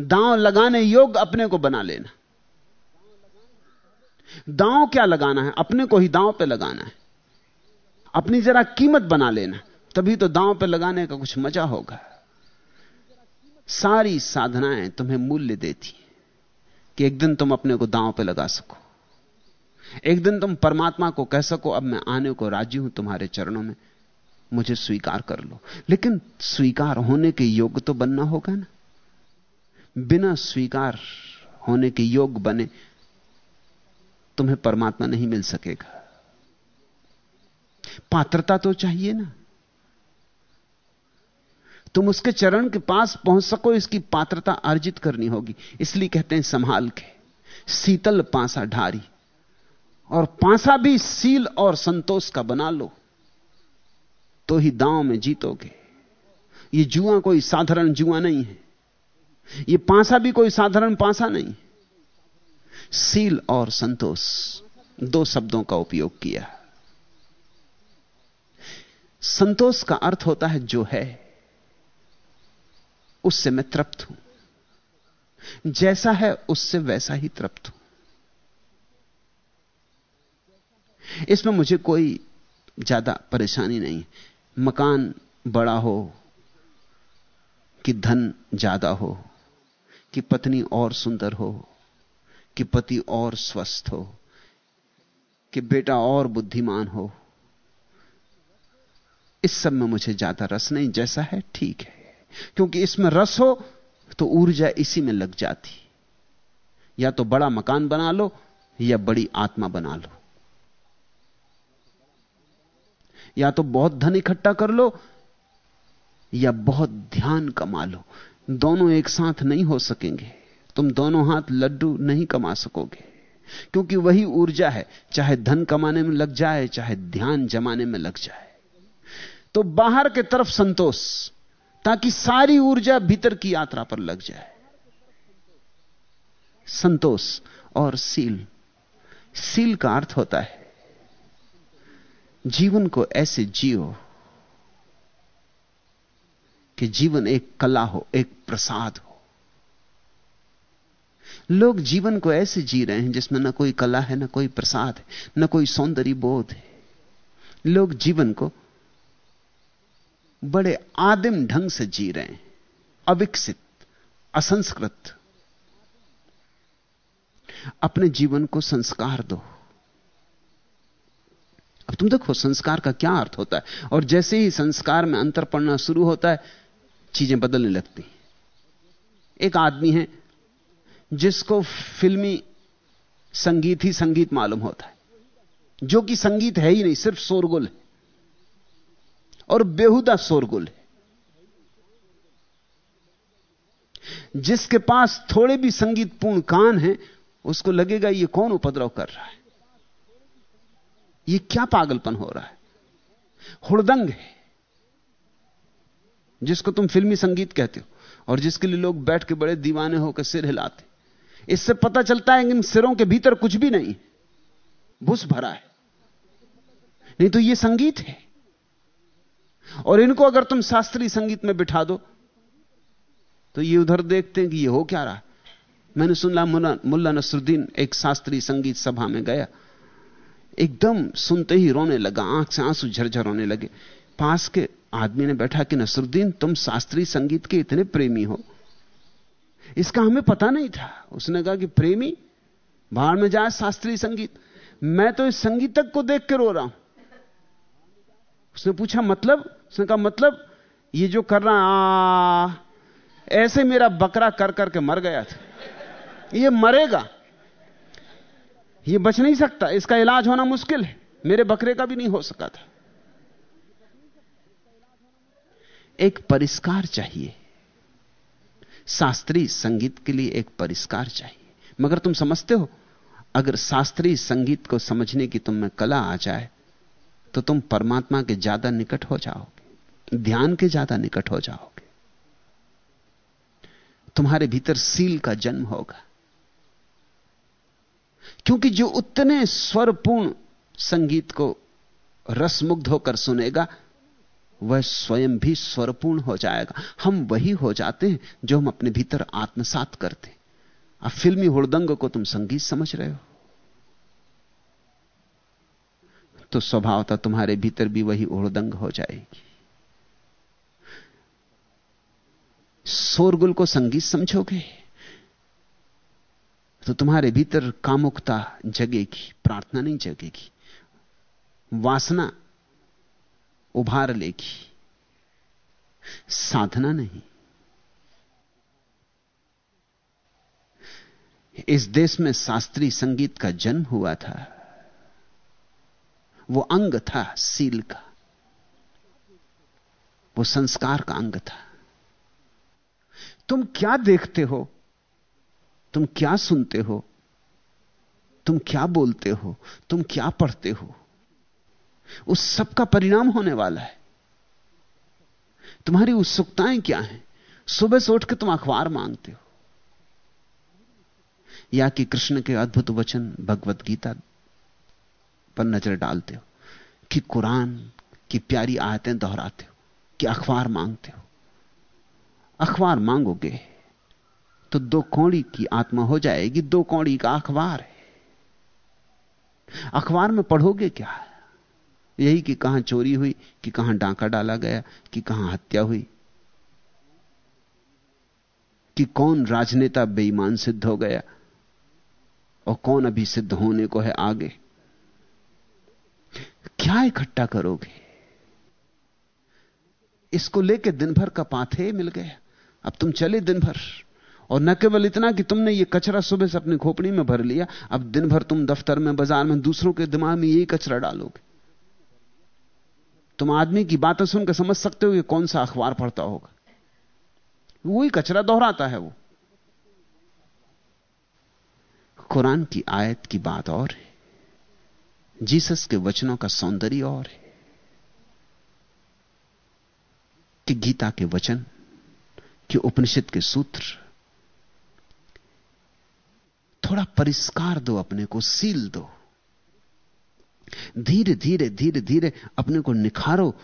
दांव लगाने योग्य अपने को बना लेना। दांव क्या लगाना है? अपने को ही दांव पे लगाना है। अपनी जरा कीमत बना लेना। तभी तो दांव पे लगाने का कुछ मज़ा होगा। सारी साधनाएँ तुम्हें मूल्य देती कि एक दिन तुम अपने को दांव पे लगा सको। एक दिन तुम परमात्मा को कह सको, अब मैं आने को राज़ी हूँ तुम्हारे चरणों में। मुझे स्वीकार कर लो। लेकिन स्वीकार होने के योग्य तो बनना होगा ना। बिना स्वीकार होने के योग बने तुम्हें परमात्मा नहीं मिल सकेगा। पात्रता तो चाहिए ना। तुम उसके चरण के पास पहुँच सको, इसकी पात्रता अर्जित करनी होगी। इसलिए कहते हैं संभाल के। शीतल पांसा ढारी। और पांसा भी सील और संतोष का बना लो तो ही दांव में जीतोगे। ये जुआ कोई साधारण जुआ नहीं है। ये पांसा भी कोई साधारण पांसा नहीं सील और संतोष, दो शब्दों का उपयोग किया। संतोष का अर्थ होता है जो है, उससे मैं तृप्त हूँ। जैसा है, उससे वैसा ही तृप्त हूँ। इसमें मुझे कोई ज़्यादा परेशानी नहीं। मकान बड़ा हो, कि धन ज़्यादा हो, कि पत्नी और सुंदर हो कि पति और स्वस्थ हो, कि बेटा और बुद्धिमान हो। इस सब में मुझे ज़्यादा रस नहीं, जैसा है ठीक है। क्योंकि इसमें रस हो तो ऊर्जा इसी में लग जाती। या तो बड़ा मकान बना लो, या बड़ी आत्मा बना लो। या तो बहुत धन इकट्ठा कर लो, या बहुत ध्यान कमा लो। दोनों एक साथ नहीं हो सकेंगे। तुम दोनों हाथ लड्डू नहीं कमा सकोगे। क्योंकि वही ऊर्जा है, चाहे धन कमाने में लग जाए, चाहे ध्यान जमाने में लग जाए। तो बाहर के तरफ़ संतोष, ताकि सारी ऊर्जा भीतर की यात्रा पर लग जाए। संतोष और सील। सील का अर्थ होता है, जीवन को ऐसे जियो कि जीवन एक कला हो, एक प्रसाद हो। लोग जीवन को ऐसे जी रहे हैं जिसमें ना कोई कला है, ना कोई प्रसाद है, ना कोई सौंदर्य बोध है। लोग जीवन को बड़े आदिम ढंग से जी रहे हैं, अविकसित, असंस्कृत। अपने जीवन को संस्कार दो। अब तुम देखो, संस्कार का क्या अर्थ होता है? और जैसे ही संस्कार में अंतर पड़ना शुरू होता है, चीज़ें बदलने लगती एक आदमी है जिसको फिल्मी संगीत ही संगीत मालूम होता है। जो कि संगीत है ही नहीं, सिर्फ़ शोरगुल है। और बेहुदा शोरगुल है। जिसके पास थोड़े भी संगीतपूर्ण कान है, उसको लगेगा ये कौन उपद्रव कर रहा है? ये क्या पागलपन हो रहा है? हुड़दंग है। जिसको तुम फिल्मी संगीत कहते हो, और जिसके लिए लोग बैठ के बड़े दीवाने होकर सिर हिलाते इससे पता चलता है कि इन सिरों के भीतर कुछ भी नहीं। भूस भरा है। नहीं तो ये संगीत है। और इनको अगर तुम शास्त्रीय संगीत में बिठा दो तो ये उधर देखते हैं कि ये हो क्या रहा। मैंने सुना मुल्ला मुल्ला नसरुद्दीन एक शास्त्रीय संगीत सभा में गया। एकदम सुनते ही रोने लगा, आँख से आँसू झरझर होने लगे। पास के आदमी ने बैठा कि, नसरुद्दीन, तुम शास्त्रीय संगीत के इतने प्रेमी हो। इसका हमें पता नहीं था। उसने कहा कि प्रेमी, बाहर में जाए शास्त्रीय संगीत। मैं तो इस संगीतक को देख के रो रहा हूँ। उसने पूछा मतलब? उसने कहा मतलब ये जो कर रहा आ, ऐसे मेरा बकरा कर करके मर गया था। ये मरेगा। ये बच नहीं सकता। इसका इलाज होना मुश्किल है। मेरे बकरे का भी नहीं हो सका था। एक परिष्कार चाहिए। शास्त्रीय संगीत के लिए एक परिष्कार चाहिए। मगर तुम समझते हो, अगर शास्त्रीय संगीत को समझने की तुम में कला आ जाए तो तुम परमात्मा के ज़्यादा निकट हो जाओगे, ध्यान के ज़्यादा निकट हो जाओगे। तुम्हारे भीतर सील का जन्म होगा। क्योंकि जो उतने स्वरपूर्ण संगीत को रसमुग्ध होकर सुनेगा वह स्वयं भी स्वरपूर्ण हो जाएगा। हम वही हो जाते हैं जो हम अपने भीतर आत्मसात करते अब फिल्मी हुड़दंग को तुम संगीत समझ रहे हो। तो स्वभावता तुम्हारे भीतर भी वही हुड़दंग हो जाएगी। शोरगुल को संगीत समझोगे तो तुम्हारे भीतर कामुकता जगेगी, प्रार्थना नहीं जगेगी। वासना उभार लेगी। साधना नहीं। इस देश में शास्त्रीय संगीत का जन्म हुआ था। वो अंग था सील का। वो संस्कार का अंग था। तुम क्या देखते हो? तुम क्या सुनते हो? तुम क्या बोलते हो? तुम क्या पढ़ते हो? उस सब का परिणाम होने वाला है। तुम्हारी उत्सुकताएँ क्या हैं? सुबह से उठ के तुम अखबार मांगते हो। या कि कृष्ण के अद्भुत वचन भगवत गीता पर नज़र डालते हो, कि कुरान की प्यारी आयतें दोहराते हो, कि अखबार मांगते हो। अखबार मांगोगे तो दो कौड़ी की आत्मा हो जाएगी, दो कौड़ी का अखबार है। अखबार में पढ़ोगे क्या? यही कि कहाँ चोरी हुई, कि कहाँ डांका डाला गया, कि कहाँ हत्या हुई। कि कौन राजनेता बेईमान सिद्ध हो गया, और कौन अभी सिद्ध होने को है आगे। क्या इकट्ठा करोगे? इसको लेके दिन भर का पाथे मिल गया। अब तुम चले दिन भर और न केवल इतना कि तुमने ये कचरा सुबह से अपनी खोपड़ी में भर लिया, अब दिन भर तुम दफ्तर में, बाज़ार में, दूसरों के दिमाग में यही कचरा डालोगे। तुम आदमी की बातें सुनकर समझ सकते हो कि कौन सा अखबार पढ़ता होगा। वही कचरा दोहराता है वो। कुरान की आयत की बात और है। जीसस के वचनों का सौंदर्य और है। कि गीता के वचन, कि उपनिषद के सूत्र, थोड़ा परिष्कार दो अपने को, सील दो। धीरे धीरे धीरे धीरे अपने को निखारो,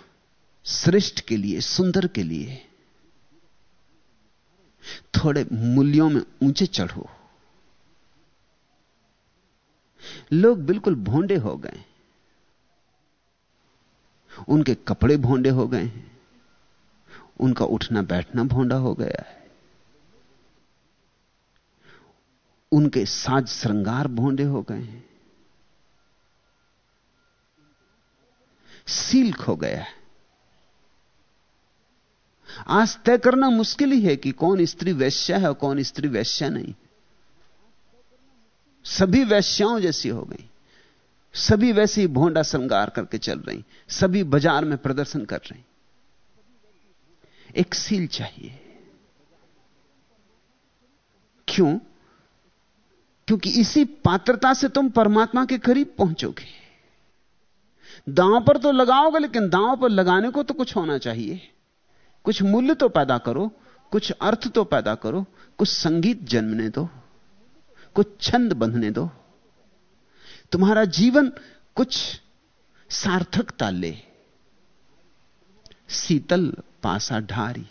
श्रेष्ठ के लिए, सुंदर के लिए। थोड़े मूल्यों में ऊँचे चढ़ो। लोग बिल्कुल भोंडे हो गए। उनके कपड़े भोंडे हो गए। हैं उनका उठना बैठना भोंडा हो गया है। उनके साज श्रृंगार भोंडे हो गए हैं। सील खो गया है। आज तय करना मुश्किल ही है कि कौन स्त्री वैश्या है और कौन स्त्री वैश्या नहीं। सभी वैश्याओं जैसी हो गई। सभी वैसे भोंडा श्रृंगार करके चल रही। सभी बाज़ार में प्रदर्शन कर रही। एक सील चाहिए। क्यों? क्योंकि इसी पात्रता से तुम परमात्मा के करीब पहुंचोगे। दांव पर तो लगाओगे, लेकिन दांव पर लगाने को तो कुछ होना चाहिए। कुछ मूल्य तो पैदा करो, कुछ अर्थ तो पैदा करो, कुछ संगीत जन्मने दो, कुछ छंद बंधने दो। तुम्हारा जीवन कुछ सार्थकता ले। शीतल पासा ढारी,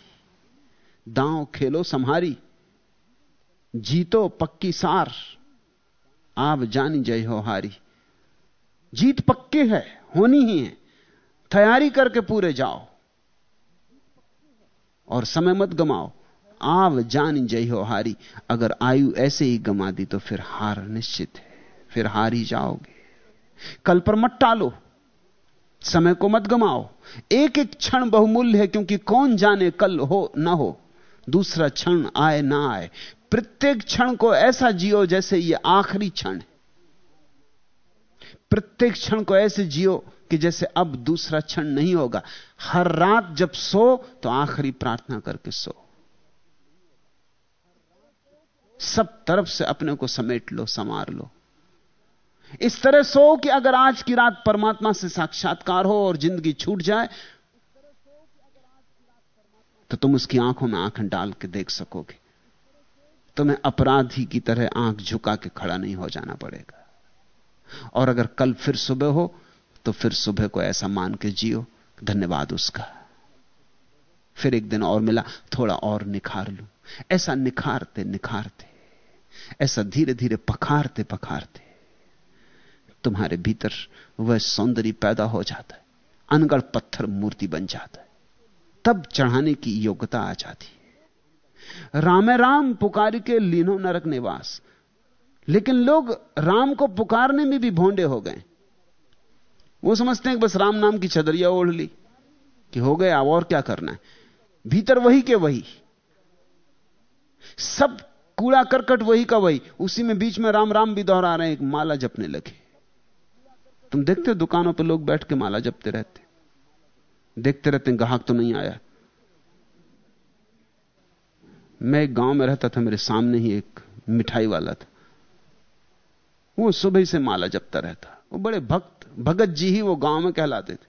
दांव खेलो संहारी, जीतो पक्की सार आप जानी जय हो हारी। जीत पक्के है, होनी ही है। तैयारी करके पूरे जाओ और समय मत गमाओ। आव जान जय हो हारी। अगर आयु ऐसे ही गमा दी तो फिर हार निश्चित है, फिर हार ही जाओगे। कल पर मत टालो, समय को मत गमाओ। एक एक क्षण बहुमूल्य है, क्योंकि कौन जाने कल हो ना हो। दूसरा क्षण आए ना आए। प्रत्येक क्षण को ऐसा जियो जैसे यह आखिरी क्षण है। प्रत्येक क्षण को ऐसे जियो कि जैसे अब दूसरा क्षण नहीं होगा। हर रात जब सो तो आखिरी प्रार्थना करके सो। सब तरफ़ से अपने को समेट लो, संवार लो। इस तरह सो कि अगर आज की रात परमात्मा से साक्षात्कार हो और ज़िंदगी छूट जाए तो तुम उसकी आँखों में आँखें डाल के देख सकोगे। तुम्हें अपराधी की तरह आँख झुका के खड़ा नहीं हो जाना पड़ेगा। और अगर कल फिर सुबह हो तो फिर सुबह को ऐसा मान के जियो। धन्यवाद उसका। फिर एक दिन और मिला, थोड़ा और निखार लू। ऐसा निखारते निखारते, ऐसा धीरे धीरे पखारते पखारते, तुम्हारे भीतर वह सौंदर्य पैदा हो जाता है, अनगढ़ पत्थर मूर्ति बन जाता है। तब चढ़ाने की योग्यता आ जाती है। रामे राम पुकार के लीनो नरक निवास। लेकिन लोग राम को पुकारने में भी भोंडे हो गए। वो समझते हैं कि बस राम नाम की छदरिया ओढ़ ली, कि हो गया और क्या करना है? भीतर वही के वही। सब कूड़ा करकट वही का वही। उसी में बीच में राम राम भी दोहरा रहे हैं, एक माला जपने लगे। तुम देखते हो दुकानों पर लोग बैठ के माला जपते रहते देखते रहते ग्राहक तो नहीं आया। मैं एक गाँव में रहता था, मेरे सामने ही एक मिठाई वाला था। वो सुबह से माला जपता रहता। वो बड़े भक्त, भगत जी ही वो गाँव में कहलाते थे।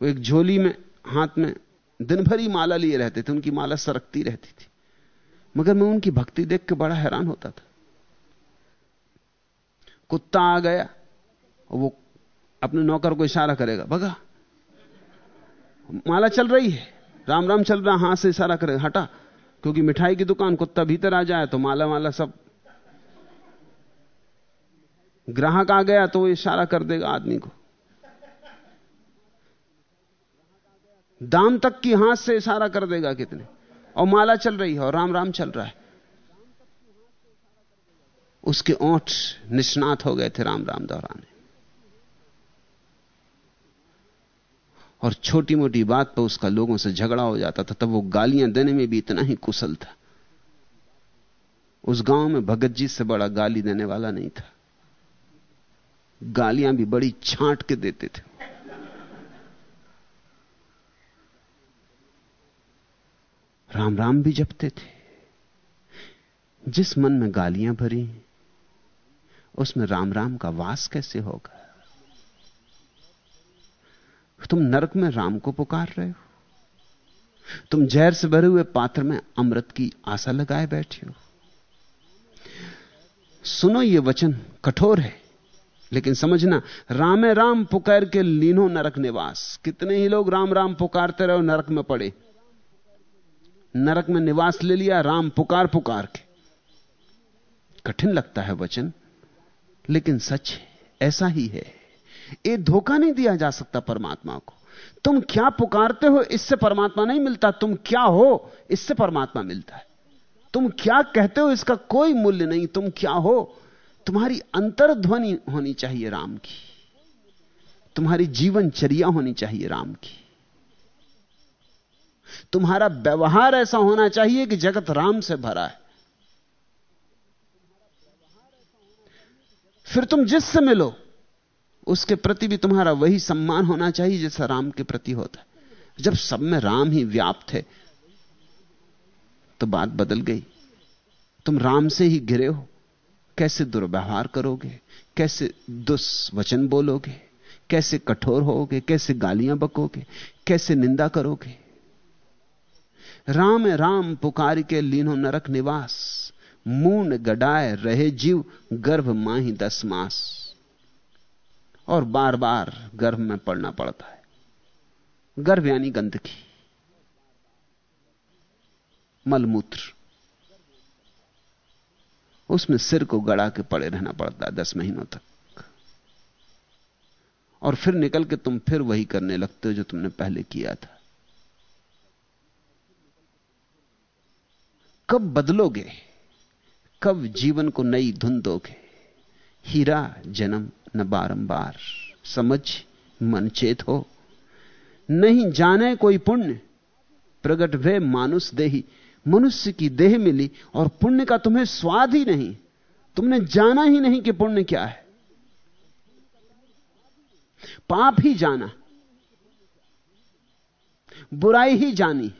वो एक झोली में, हाथ में दिन भर ही माला लिए रहते थे, उनकी माला सरकती रहती थी। मगर मैं उनकी भक्ति देख के बड़ा हैरान होता था। कुत्ता आ गया वो अपने नौकर को इशारा करेगा, भगा, माला चल रही है, राम राम चल रहा, हाथ से इशारा करेगा, हटा, क्योंकि मिठाई की दुकान कुत्ता भीतर आ जाए तो माला माला सब ग्राहक आ गया तो वो इशारा कर देगा आदमी को। दाम तक की हाथ से इशारा कर देगा कितने। और माला चल रही है और राम राम चल रहा है। उसके ओठ निष्णात हो गए थे राम राम दोहराने। और छोटी मोटी बात पर उसका लोगों से झगड़ा हो जाता था, तब वो गालियाँ देने में भी इतना ही कुशल था। उस गाँव में भगत जी से बड़ा गाली देने वाला नहीं था। गालियाँ भी बड़ी छांट के देते थे। राम राम भी जपते थे। जिस मन में गालियाँ भरी, उसमें राम राम का वास कैसे होगा? तुम नरक में राम को पुकार रहे हो। तुम जहर से भरे हुए पात्र में अमृत की आशा लगाए बैठे हो। सुनो ये वचन कठोर है। लेकिन समझना रामे राम पुकार के लीनो नरक निवास। कितने ही लोग राम राम पुकारते रहे नरक में पड़े। नरक में निवास ले लिया, राम पुकार पुकार के। कठिन लगता है वचन, लेकिन सच ऐसा ही है। ये धोखा नहीं दिया जा सकता परमात्मा को। तुम क्या पुकारते हो, इससे परमात्मा नहीं मिलता। तुम क्या हो, इससे परमात्मा मिलता है। तुम क्या कहते हो, इसका कोई मूल्य नहीं। तुम क्या हो तुम्हारी अंतर्ध्वनि होनी चाहिए राम की। तुम्हारी जीवनचर्या होनी चाहिए राम की। तुम्हारा व्यवहार ऐसा होना चाहिए कि जगत राम से भरा है। फिर तुम जिससे मिलो, उसके प्रति भी तुम्हारा वही सम्मान होना चाहिए जैसा राम के प्रति होता है। जब सब में राम ही व्याप्त है तो बात बदल गई। तुम राम से ही घिरे हो। कैसे दुर्व्यवहार करोगे? कैसे दुष्वचन बोलोगे? कैसे कठोर होोगे? कैसे गालियाँ बकोगे? कैसे निंदा करोगे? राम राम पुकार के लीनो नरक निवास, मून गडाए रहे जीव, गर्भ माही दस मास। और बार बार गर्भ में पड़ना पड़ता है। गर्भ यानी गंदगी। मलमूत्र। उसमें सिर को गड़ा के पड़े रहना पड़ता है दस महीनों तक। और फिर निकल के तुम फिर वही करने लगते हो जो तुमने पहले किया था। कब बदलोगे? कब जीवन को नई धुन दोगे? हीरा जन्म न बारंबार। समझ, मन चेत हो। नहीं जाने कोई पुण्य। प्रगट वे मानुष देही। मनुष्य की देह मिली और पुण्य का तुम्हें स्वाद ही नहीं। तुमने जाना ही नहीं कि पुण्य क्या है। पाप ही जाना। बुराई ही जानी।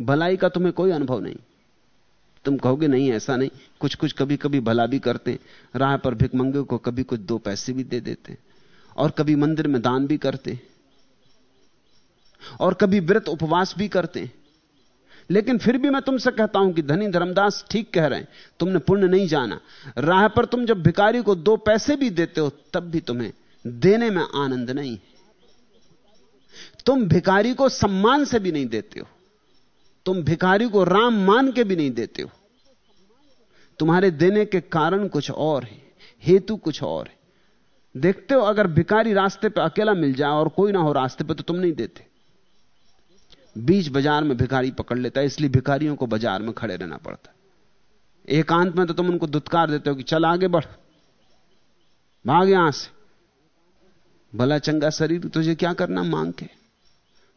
भलाई का तुम्हें कोई अनुभव नहीं। तुम कहोगे, नहीं, ऐसा नहीं। कुछ कुछ कभी कभी भला भी करते राह पर भिकमंगे को कभी कुछ दो पैसे भी दे देते और कभी मंदिर में दान भी करते और कभी व्रत उपवास भी करते लेकिन फिर भी मैं तुमसे कहता हूँ कि धनी धर्मदास ठीक कह रहे हैं, तुमने पुण्य नहीं जाना। राह पर तुम जब भिकारी को दो पैसे भी देते हो, तब भी तुम्हें देने में आनंद नहीं। तुम भिकारी को सम्मान से भी नहीं देते हो, तुम भिखारी को राम मान के भी नहीं देते हो। तुम्हारे देने के कारण कुछ और है, हेतु कुछ और है। देखते हो, अगर भिखारी रास्ते पर अकेला मिल जाए और कोई ना हो रास्ते पर तो तुम नहीं देते। बीच बाज़ार में भिखारी पकड़ लेता है, इसलिए भिखारियों को बाज़ार में खड़े रहना पड़ता है। एकांत में तो तुम उनको दुत्कार देते हो कि चल आगे बढ़। भाग यहाँ से। भला चंगा शरीर, तुझे क्या करना? मांग के।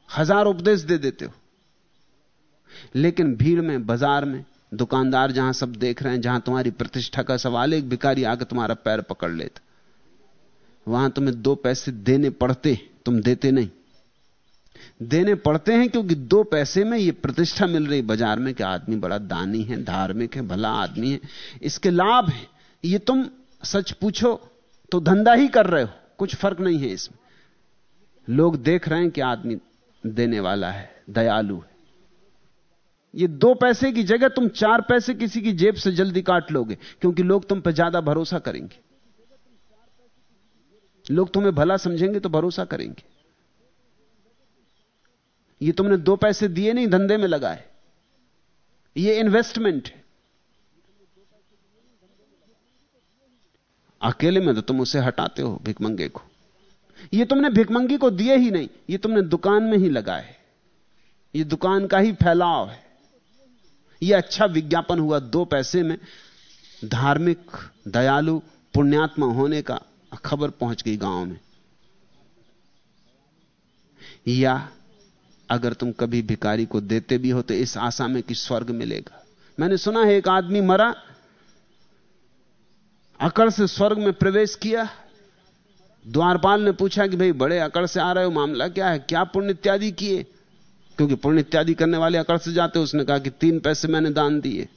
हज़ार उपदेश दे देते हो। लेकिन भीड़ में, बाज़ार में, दुकानदार जहाँ सब देख रहे हैं, जहाँ तुम्हारी प्रतिष्ठा का सवाल एक भिखारी आकर तुम्हारा पैर पकड़ लेता। वहाँ तुम्हें दो पैसे देने पड़ते, तुम देते नहीं। देने पड़ते हैं क्योंकि दो पैसे में यह प्रतिष्ठा मिल रही बाज़ार में कि आदमी बड़ा दानी है, धार्मिक है, भला आदमी है। इसके लाभ है। ये तुम सच पूछो तो धंधा ही कर रहे हो। कुछ फ़र्क नहीं है इसमें। लोग देख रहे हैं कि आदमी देने वाला है, दयालु है। ये दो पैसे की जगह तुम चार पैसे किसी की जेब से जल्दी काट लोगे, क्योंकि लोग तुम पर ज़्यादा भरोसा करेंगे। लोग तुम्हें भला समझेंगे तो भरोसा करेंगे। ये तुमने दो पैसे दिए नहीं, धंधे में लगाए ये इन्वेस्टमेंट है। अकेले में तो तुम उसे हटाते हो भिकमंगे को। ये तुमने भिकमंगी को दिए ही नहीं, ये तुमने दुकान में ही लगाए ये दुकान का ही फैलाव है। ये अच्छा विज्ञापन हुआ दो पैसे में। धार्मिक दयालु पुण्यात्मा होने का खबर पहुँच गई गाँव में। या अगर तुम कभी भिकारी को देते भी हो तो इस आशा में कि स्वर्ग मिलेगा। मैंने सुना है एक आदमी मरा, अकड़ से स्वर्ग में प्रवेश किया। द्वारपाल ने पूछा कि भाई, बड़े अकड़ से आ रहे हो, मामला क्या है? क्या पुण्य इत्यादि किए? क्योंकि पुण्य इत्यादि करने वाले अकड़ से जाते उसने कहा कि तीन पैसे मैंने दान दिए।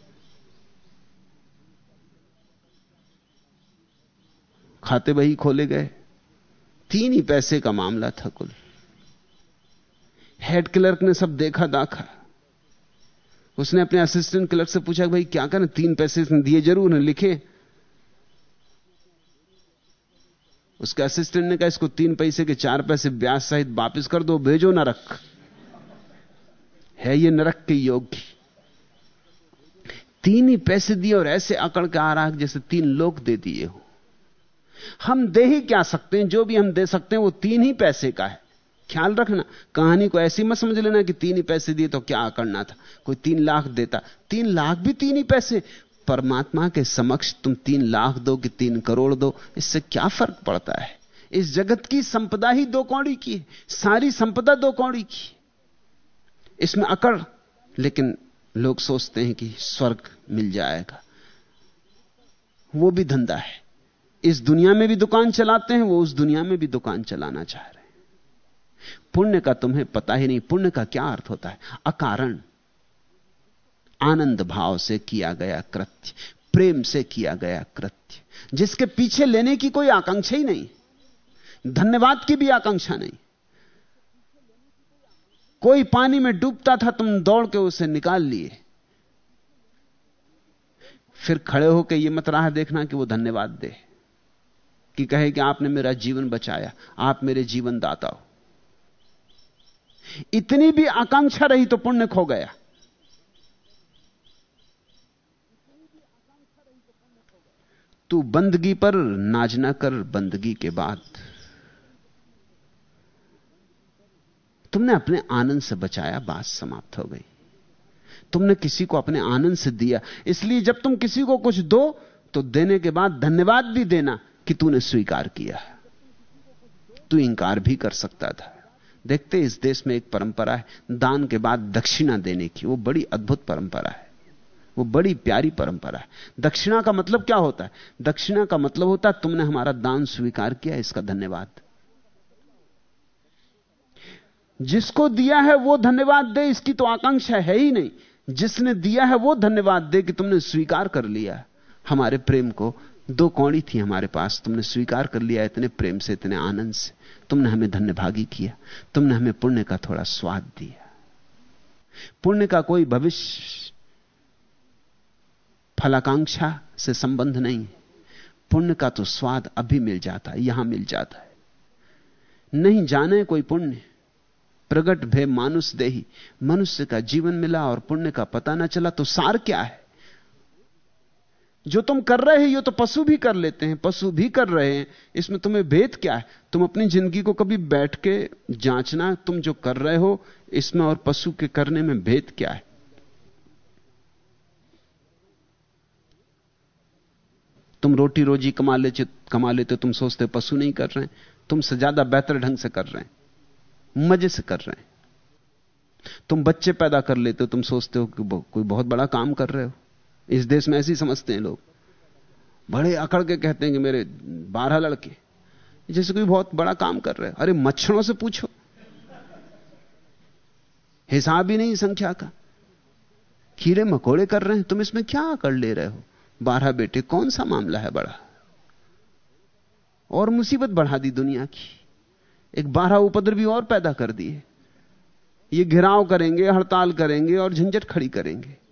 खाते वही खोले गए। तीन ही पैसे का मामला था कुल। हेड क्लर्क ने सब देखा, दाखा। उसने अपने असिस्टेंट क्लर्क से पूछा, भाई, क्या करें? तीन पैसे दिए, ज़रूर ने लिखे? उसके असिस्टेंट ने कहा, इसको तीन पैसे के चार पैसे ब्याज सहित वापस कर दो, भेजो नरक है ये नरक के योग्य तीन ही पैसे दिए और ऐसे अकड़ के आ रहा है जैसे तीन लोग दे दिए हो। हम दे ही क्या सकते हैं? जो भी हम दे सकते हैं, वो तीन ही पैसे का है। ख्याल रखना। कहानी को ऐसी मत समझ लेना कि तीन ही पैसे दिए तो क्या करना था। कोई तीन लाख देता। तीन लाख भी तीन ही पैसे। परमात्मा के समक्ष तुम तीन लाख दो कि तीन करोड़ दो। इससे क्या फ़र्क पड़ता है? इस जगत की संपदा ही दो कौड़ी की है। सारी संपदा दो कौड़ी की इसमें अकड़। लेकिन लोग सोचते हैं कि स्वर्ग मिल जाएगा। वो भी धंधा है। इस दुनिया में भी दुकान चलाते हैं, वो उस दुनिया में भी दुकान चलाना चाह पुण्य का तुम्हें पता ही नहीं, पुण्य का क्या अर्थ होता है? अकारण। आनंद भाव से किया गया कृत्य, प्रेम से किया गया कृत्य, जिसके पीछे लेने की कोई आकांक्षा ही नहीं, धन्यवाद की भी आकांक्षा नहीं। कोई पानी में डूबता था, तुम दौड़ के उसे निकाल लिए। फिर खड़े होकर यह मत राह देखना कि वो धन्यवाद दे, कि कहे कि आपने मेरा जीवन बचाया, आप मेरे जीवन दाता हो। इतनी भी आकांक्षा रही तो पुण्य खो गया। तू बंदगी पर नाजना कर, बंदगी के बाद। तुमने अपने आनंद से बचाया, बात समाप्त हो गई। तुमने किसी को अपने आनंद से दिया। इसलिए जब तुम किसी को कुछ दो तो देने के बाद धन्यवाद भी देना कि तूने स्वीकार किया। तू इंकार भी कर सकता था। देखते इस देश में एक परंपरा है, दान के बाद दक्षिणा देने की। वो बड़ी अद्भुत परंपरा है। वो बड़ी प्यारी परंपरा है। दक्षिणा का मतलब क्या होता है? दक्षिणा का मतलब होता है, तुमने हमारा दान स्वीकार किया, इसका धन्यवाद। जिसको दिया है, वो धन्यवाद दे, इसकी तो आकांक्षा है ही नहीं। जिसने दिया है, वो धन्यवाद दे कि तुमने स्वीकार कर लिया। हमारे प्रेम को दो कौड़ी थी हमारे पास। तुमने स्वीकार कर लिया इतने प्रेम से, इतने आनंद से। तुमने हमें धन्यभागी किया। तुमने हमें पुण्य का थोड़ा स्वाद दिया। पुण्य का कोई भविष्य फलाकांक्षा से संबंध नहीं है। पुण्य का तो स्वाद अभी मिल जाता है, यहाँ मिल जाता है। नहीं जाने कोई पुण्य। प्रगट भे मानुष देही। मनुष्य का जीवन मिला और पुण्य का पता ना चला तो सार क्या है? जो तुम कर रहे हैं, ये तो पशु भी कर लेते हैं, पशु भी कर रहे हैं। इसमें तुम्हें भेद क्या है? तुम अपनी ज़िंदगी को कभी बैठ के जांचना तुम जो कर रहे हो, इसमें और पशु के करने में भेद क्या है? तुम रोटी रोजी कमा ले, कमा लेते तुम सोचते पशु नहीं कर रहे तुमसे ज़्यादा बेहतर ढंग से कर रहे हैं, मज़े से कर रहे हैं। तुम बच्चे पैदा कर लेते हो, तुम सोचते हो कि कोई बहुत बड़ा काम कर रहे हो। इस देश में ऐसे ही समझते हैं लोग। बड़े अकड़ के कहते हैं कि मेरे बारह लड़के, जैसे कोई बहुत बड़ा काम कर रहे हैं। अरे, मच्छरों से पूछो। हिसाब ही नहीं संख्या का। कीड़े मकोड़े कर रहे हैं, तुम इसमें क्या अकड़ ले रहे हो? बारह बेटे, कौन सा मामला है बड़ा? और मुसीबत बढ़ा दी दुनिया की। एक बारह उपद्रवी और पैदा कर दिए। ये घिराव करेंगे, हड़ताल करेंगे और झंझट खड़ी करेंगे।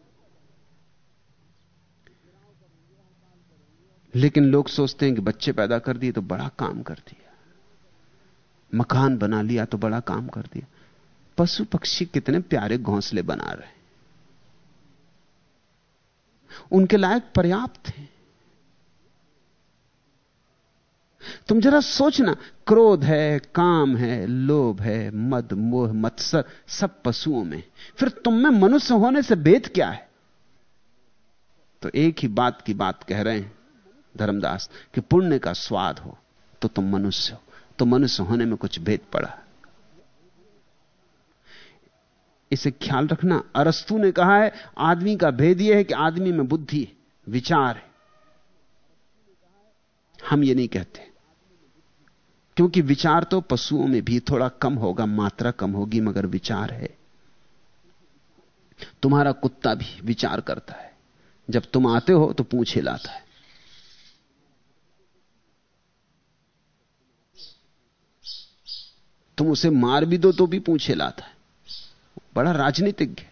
लेकिन लोग सोचते हैं कि बच्चे पैदा कर दिए तो बड़ा काम कर दिया। मकान बना लिया तो बड़ा काम कर दिया। पशु पक्षी कितने प्यारे घोंसले बना रहे उनके लायक पर्याप्त हैं। तुम जरा सोचना क्रोध है, काम है, लोभ है, मद, मोह, मत्सर, सब पशुओं में। फिर तुम में मनुष्य होने से भेद क्या है? तो एक ही बात की बात कह रहे हैं। धर्मदास, कि पुण्य का स्वाद हो तो तुम मनुष्य हो। तो मनुष्य होने में कुछ भेद पड़ा। इसे ख्याल रखना, अरस्तु ने कहा है, आदमी का भेद यह है कि आदमी में बुद्धि, विचार है। हम ये नहीं कहते। क्योंकि विचार तो पशुओं में भी थोड़ा कम होगा, मात्रा कम होगी, मगर विचार है। तुम्हारा कुत्ता भी विचार करता है। जब तुम आते हो तो पूछ हिलाता है। तुम उसे मार भी दो तो भी पूछे लाता है। बड़ा राजनीतिज्ञ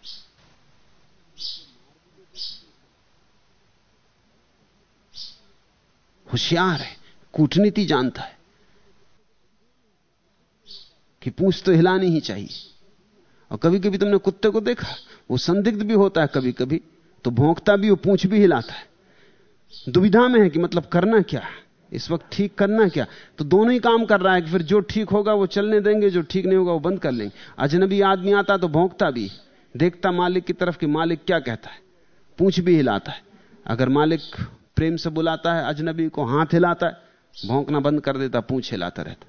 होशियार है, कूटनीति जानता है कि पूछ तो हिलानी ही चाहिए। और कभी कभी तुमने कुत्ते को देखा, वो संदिग्ध भी होता है कभी कभी तो भोंकता भी, वो पूछ भी हिलाता है। दुविधा में है कि मतलब करना क्या है? इस वक्त ठीक करना क्या? तो दोनों ही काम कर रहा है कि फिर जो ठीक होगा वो चलने देंगे, जो ठीक नहीं होगा वो बंद कर लेंगे। अजनबी आदमी आता तो भोंकता भी, देखता मालिक की तरफ़ कि मालिक क्या कहता है। पूछ भी हिलाता है। अगर मालिक प्रेम से बुलाता है, अजनबी को हाथ हिलाता है, भोंकना बंद कर देता, पूछ हिलाता रहता।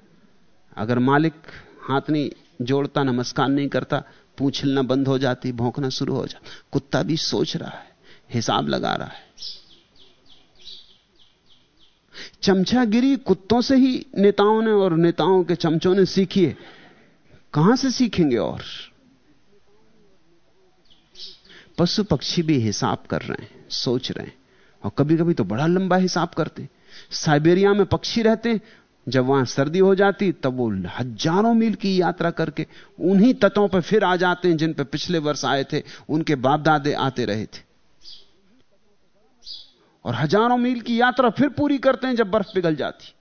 अगर मालिक हाथ नहीं जोड़ता, नमस्कार नहीं करता, पूछ हिलना बंद हो जाती, भोंकना शुरू हो जाता। कुत्ता भी सोच रहा है, हिसाब लगा रहा है। चमचागिरी कुत्तों से ही नेताओं ने और नेताओं के चमचों ने सीखी है। कहाँ से सीखेंगे और? पशु पक्षी भी हिसाब कर रहे हैं, सोच रहे हैं। और कभी कभी तो बड़ा लंबा हिसाब करते साइबेरिया में पक्षी रहते जब वहाँ सर्दी हो जाती, तब वो हज़ारों मील की यात्रा करके उन्हीं तटों पर फिर आ जाते हैं जिन पर पिछले वर्ष आए थे, उनके बाप दादे आते रहे थे। और हज़ारों मील की यात्रा फिर पूरी करते हैं जब बर्फ़ पिघल जाती।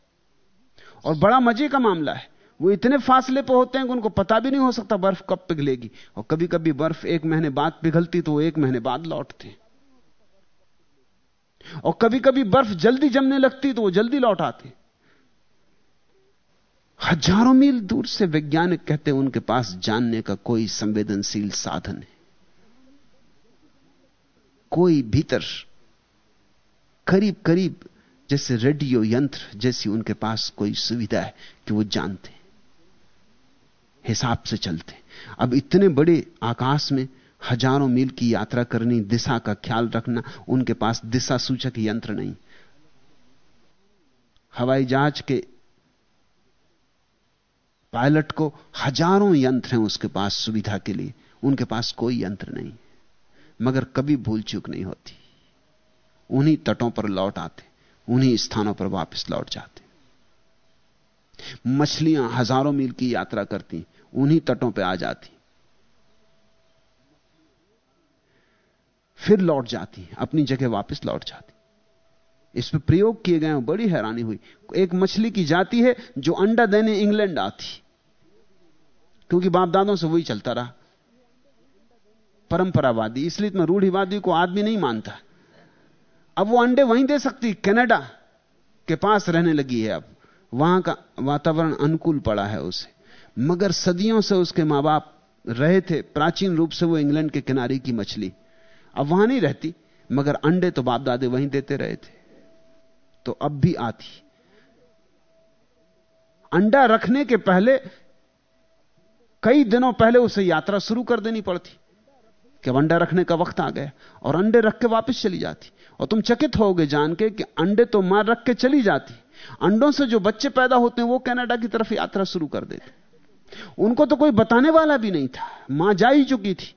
और बड़ा मज़े का मामला है। वो इतने फासले पर होते हैं कि उनको पता भी नहीं हो सकता बर्फ़ कब पिघलेगी। और कभी कभी बर्फ़ एक महीने बाद पिघलती तो वो एक महीने बाद लौटते और कभी कभी बर्फ़ जल्दी जमने लगती तो वो जल्दी लौट आते हज़ारों मील दूर से वैज्ञानिक कहते हैं उनके पास जानने का कोई संवेदनशील साधन है। कोई भीतर करीब करीब जैसे रेडियो यंत्र जैसी उनके पास कोई सुविधा है कि वो जानते हिसाब से चलते अब इतने बड़े आकाश में हज़ारों मील की यात्रा करनी, दिशा का ख्याल रखना, उनके पास दिशा सूचक यंत्र नहीं। हवाई जहाज़ के पायलट को हज़ारों यंत्र हैं उसके पास सुविधा के लिए, उनके पास कोई यंत्र नहीं। मगर कभी भूल चूक नहीं होती। उन्हीं तटों पर लौट आते, उन्हीं स्थानों पर वापस लौट जाते। मछलियाँ हज़ारों मील की यात्रा करती, उन्हीं तटों पर आ जाती। फिर लौट जाती, अपनी जगह वापस लौट जाती। इस पर प्रयोग किए गए बड़ी हैरानी हुई। एक मछली की जाति है, जो अंडा देने इंग्लैंड आती। क्योंकि बाप दादों से वही चलता रहा। परंपरावादी, इसलिए मैं रूढ़िवादी को आदमी नहीं मानता। अब वो अंडे वहीं दे सकती, कनाडा के पास रहने लगी है अब। वहाँ का वातावरण अनुकूल पड़ा है उसे। मगर सदियों से उसके माँ बाप रहे थे, प्राचीन रूप से वो इंग्लैंड के किनारे की मछली। अब वहाँ नहीं रहती, मगर अंडे तो बाप दादे वहीं देते रहे थे। तो अब भी आती। अंडा रखने के पहले, कई दिनों पहले उसे यात्रा शुरू कर देनी पड़ती। कि अंडा रखने का वक्त आ गया, और अंडे रख के वापस चली जाती। और तुम चकित होगे जान के कि अंडे तो मार रख के चली जाती। अंडों से जो बच्चे पैदा होते हैं वो कनाडा की तरफ़ यात्रा शुरू कर देते। उनको तो कोई बताने वाला भी नहीं था। माँ जा ही चुकी थी।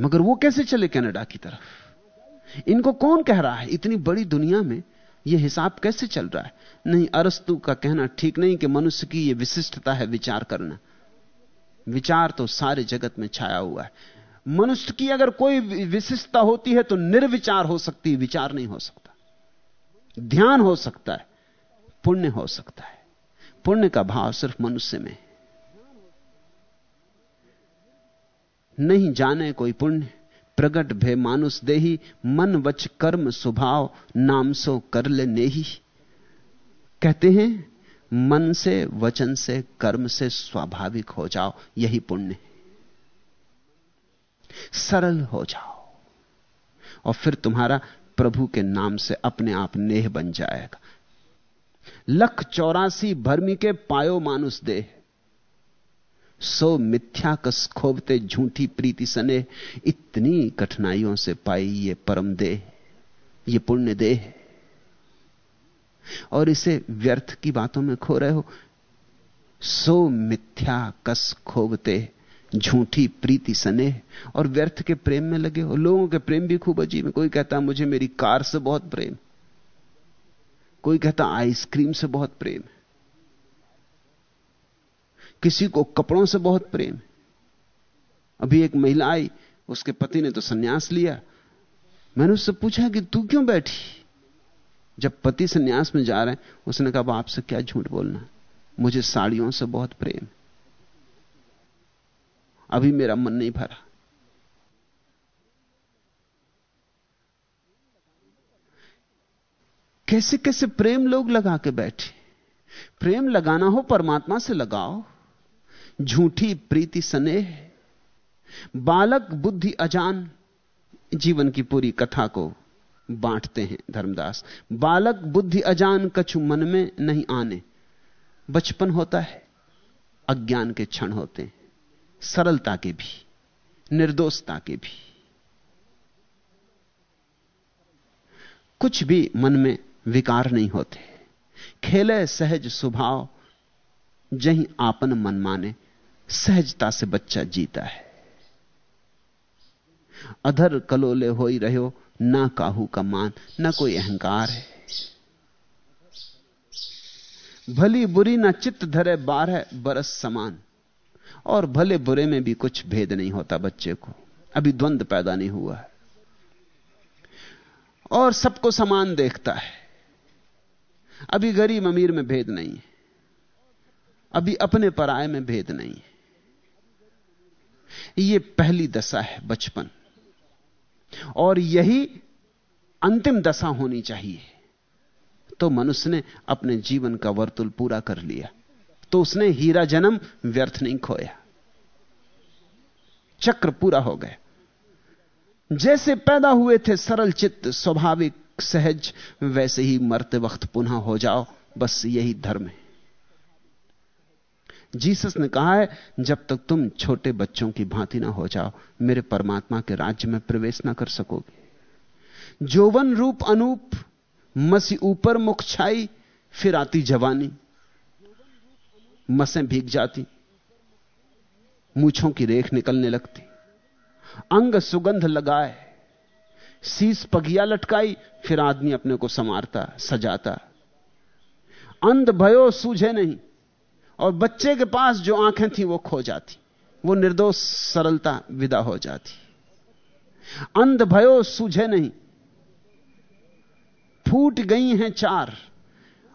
मगर वो कैसे चले कनाडा की तरफ़? इनको कौन कह रहा है? इतनी बड़ी दुनिया में यह हिसाब कैसे चल रहा है? नहीं, अरस्तु का कहना ठीक नहीं कि मनुष्य की यह विशिष्टता है विचार करना। विचार तो सारे जगत में छाया हुआ है। मनुष्य की अगर कोई विशिष्टता होती है तो निर्विचार हो सकती है, विचार नहीं हो सकता। ध्यान हो सकता है, पुण्य हो सकता है। पुण्य का भाव सिर्फ़ मनुष्य में नहीं जाने कोई पुण्य, प्रगट भे मानुष देही, मन वच कर्म स्वभाव, नाम सो कर ले नेही। कहते हैं, मन से, वचन से, कर्म से स्वाभाविक हो जाओ, यही पुण्य सरल हो जाओ। और फिर तुम्हारा प्रभु के नाम से अपने आप नेह बन जाएगा। लख चौरासी भर्मी के पायो मानुष देह। सो मिथ्या कस खोबते झूठी प्रीति सने, इतनी कठिनाइयों से पाई ये परम देह, ये पुण्य देह। और इसे व्यर्थ की बातों में खो रहे हो। सो मिथ्या कस खोबते झूठी प्रीति सने और व्यर्थ के प्रेम में लगे हो। लोगों के प्रेम भी खूब अजीब है। कोई कहता, मुझे मेरी कार से बहुत प्रेम कोई कहता, आइसक्रीम से बहुत प्रेम है। किसी को कपड़ों से बहुत प्रेम है। अभी एक महिला आई, उसके पति ने तो सन्यास लिया। मैंने उससे पूछा कि, तू क्यों बैठी? जब पति सन्यास में जा रहे हैं, उसने कहा आपसे क्या झूठ बोलना मुझे साड़ियों से बहुत प्रेम अभी मेरा मन नहीं भरा। कैसे कैसे प्रेम लोग लगा के बैठे। प्रेम लगाना हो, परमात्मा से लगाओ। झूठी प्रीति स्नेह, बालक बुद्धि अजान, जीवन की पूरी कथा को बांटते हैं धर्मदास। बालक बुद्धि अजान कछु मन में नहीं आने। बचपन होता है, अज्ञान के क्षण होते हैं। सरलता के भी, निर्दोषता के भी। कुछ भी मन में विकार नहीं होते। खेले सहज स्वभाव, जही आपन मन माने, सहजता से बच्चा जीता है। अधर कलोले हो ही रहो, ना काहू का मान, ना कोई अहंकार है। भली बुरी ना चित्त धरे, बारह बरस समान। और भले बुरे में भी कुछ भेद नहीं होता बच्चे को। अभी द्वंद पैदा नहीं हुआ है। और सबको समान देखता है। अभी गरीब अमीर में भेद नहीं है। अभी अपने पराये में भेद नहीं है। यह पहली दशा है बचपन। और यही अंतिम दशा होनी चाहिए। तो मनुष्य ने अपने जीवन का वर्तुल पूरा कर लिया। तो उसने हीरा जन्म व्यर्थ नहीं खोया। चक्र पूरा हो गया। जैसे पैदा हुए थे सरल चित्त, स्वाभाविक सहज, वैसे ही मरते वक्त पुनः हो जाओ, बस यही धर्म है। जीसस ने कहा है, जब तक तुम छोटे बच्चों की भांति ना हो जाओ, मेरे परमात्मा के राज्य में प्रवेश ना कर सकोगे। जोवन रूप अनूप, मसी ऊपर मुख छाई, फिर आती जवानी। मसें भीग जाती, मूछों की रेख निकलने लगती। अंग सुगंध लगाए शीस पगिया लटकाई, फिर आदमी अपने को संवारता सजाता। अंध भयो सूझे नहीं, और बच्चे के पास जो आँखें थी वो खो जाती, वो निर्दोष सरलता विदा हो जाती। अंध भयो सूझे नहीं, फूट गई हैं चार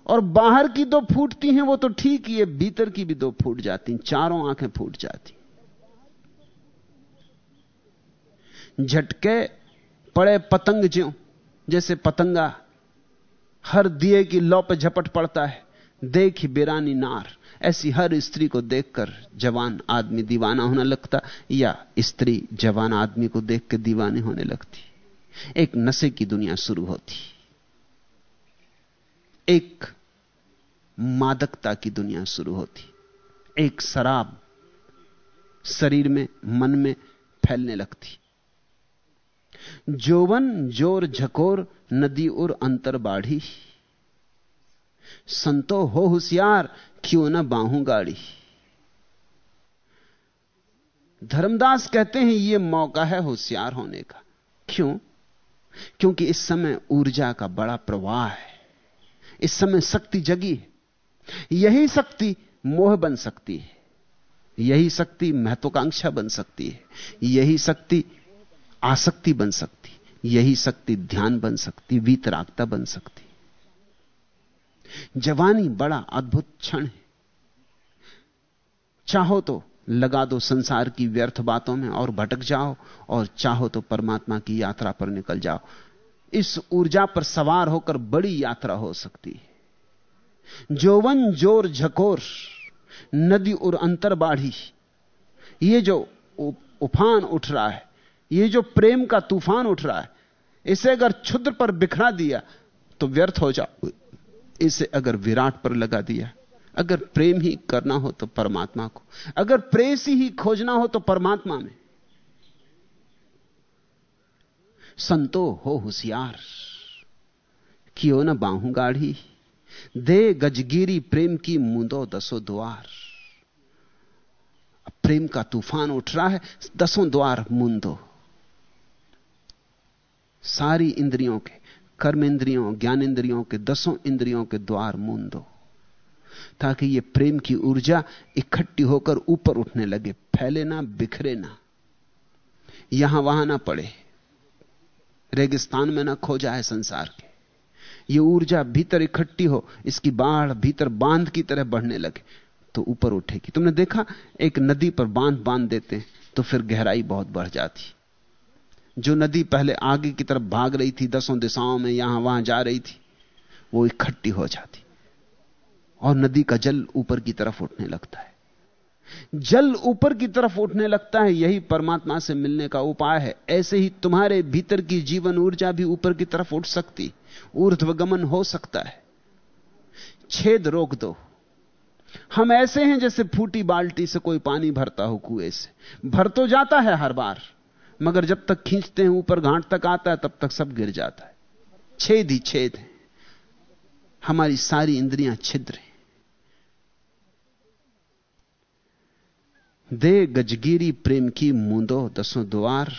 और बाहर की दो फूटती हैं, वो तो ठीक ही है, भीतर की भी दो फूट जाती चारों आँखें फूट जाती झटके पड़े पतंग ज्यो, जैसे पतंगा, हर दिए की लौ पे झपट पड़ता है, देख ही बेरानी नार, ऐसी हर स्त्री को देखकर जवान आदमी दीवाना होने लगता, या स्त्री जवान आदमी को देख के दीवानी होने लगती। एक नशे की दुनिया शुरू होती। एक मादकता की दुनिया शुरू होती। एक शराब शरीर में, मन में फैलने लगती। जोवन, ज़ोर, झकोर, नदी और अंतर बाढ़ी। संतो, हो होशियार, क्यों ना बाहू गाड़ी। धर्मदास कहते हैं यह मौका है होशियार होने का। क्यों? क्योंकि इस समय ऊर्जा का बड़ा प्रवाह है। इस समय शक्ति जगी है। यही शक्ति मोह बन सकती है। यही शक्ति महत्वाकांक्षा बन सकती है। यही शक्ति आसक्ति बन सकती यही शक्ति ध्यान बन सकती वीतरागता बन सकती जवानी बड़ा अद्भुत क्षण है। चाहो तो लगा दो संसार की व्यर्थ बातों में और भटक जाओ और चाहो तो परमात्मा की यात्रा पर निकल जाओ। इस ऊर्जा पर सवार होकर बड़ी यात्रा हो सकती है। जोवन ज़ोर झकोर, नदी और अंतर बाढ़ी। ये जो उफान उठ रहा है, ये जो प्रेम का तूफ़ान उठ रहा है, इसे अगर क्षुद्र पर बिखरा दिया तो व्यर्थ हो जाओ। इसे अगर विराट पर लगा दिया, अगर प्रेम ही करना हो तो परमात्मा को, अगर प्रेसी ही खोजना हो तो परमात्मा में। संतो हो होशियार, क्यों ना बाहू गाढ़ी। दे गजगिरी प्रेम की मुंदो दसो द्वार। प्रेम का तूफ़ान उठ रहा है, दसों द्वार मुंदो। सारी इंद्रियों के कर्म इंद्रियों ज्ञान इंद्रियों के, दसों इंद्रियों के द्वार मूंद। ताकि ये प्रेम की ऊर्जा इकट्ठी होकर ऊपर उठने लगे, फैले ना, बिखरे ना। यहाँ वहाँ ना पड़े। रेगिस्तान में ना खो जाए संसार के। ये ऊर्जा भीतर इकट्ठी हो, इसकी बाढ़ भीतर बाँध की तरह बढ़ने लगे तो ऊपर उठेगी। तुमने देखा, एक नदी पर बाँध बाँध देते तो फिर गहराई बहुत बढ़ जाती। जो नदी पहले आगे की तरफ़ भाग रही थी, दसों दिशाओं में यहाँ वहाँ जा रही थी, वो इकट्ठी हो जाती। और नदी का जल ऊपर की तरफ़ उठने लगता है। जल ऊपर की तरफ़ उठने लगता है, यही परमात्मा से मिलने का उपाय है। ऐसे ही तुम्हारे भीतर की जीवन ऊर्जा भी ऊपर की तरफ़ उठ सकती, ऊर्ध्वगमन हो सकता है। छेद रोक दो। हम ऐसे हैं जैसे फूटी बाल्टी से कोई पानी भरता हो कुएँ से। भर तो जाता है हर बार, मगर जब तक खींचते हैं, ऊपर घाट तक आता है, तब तक सब गिर जाता है। छेद ही छेद है। हमारी सारी इंद्रियाँ छिद्र हैं। दे गजगिरी प्रेम की मूंदो दसों द्वार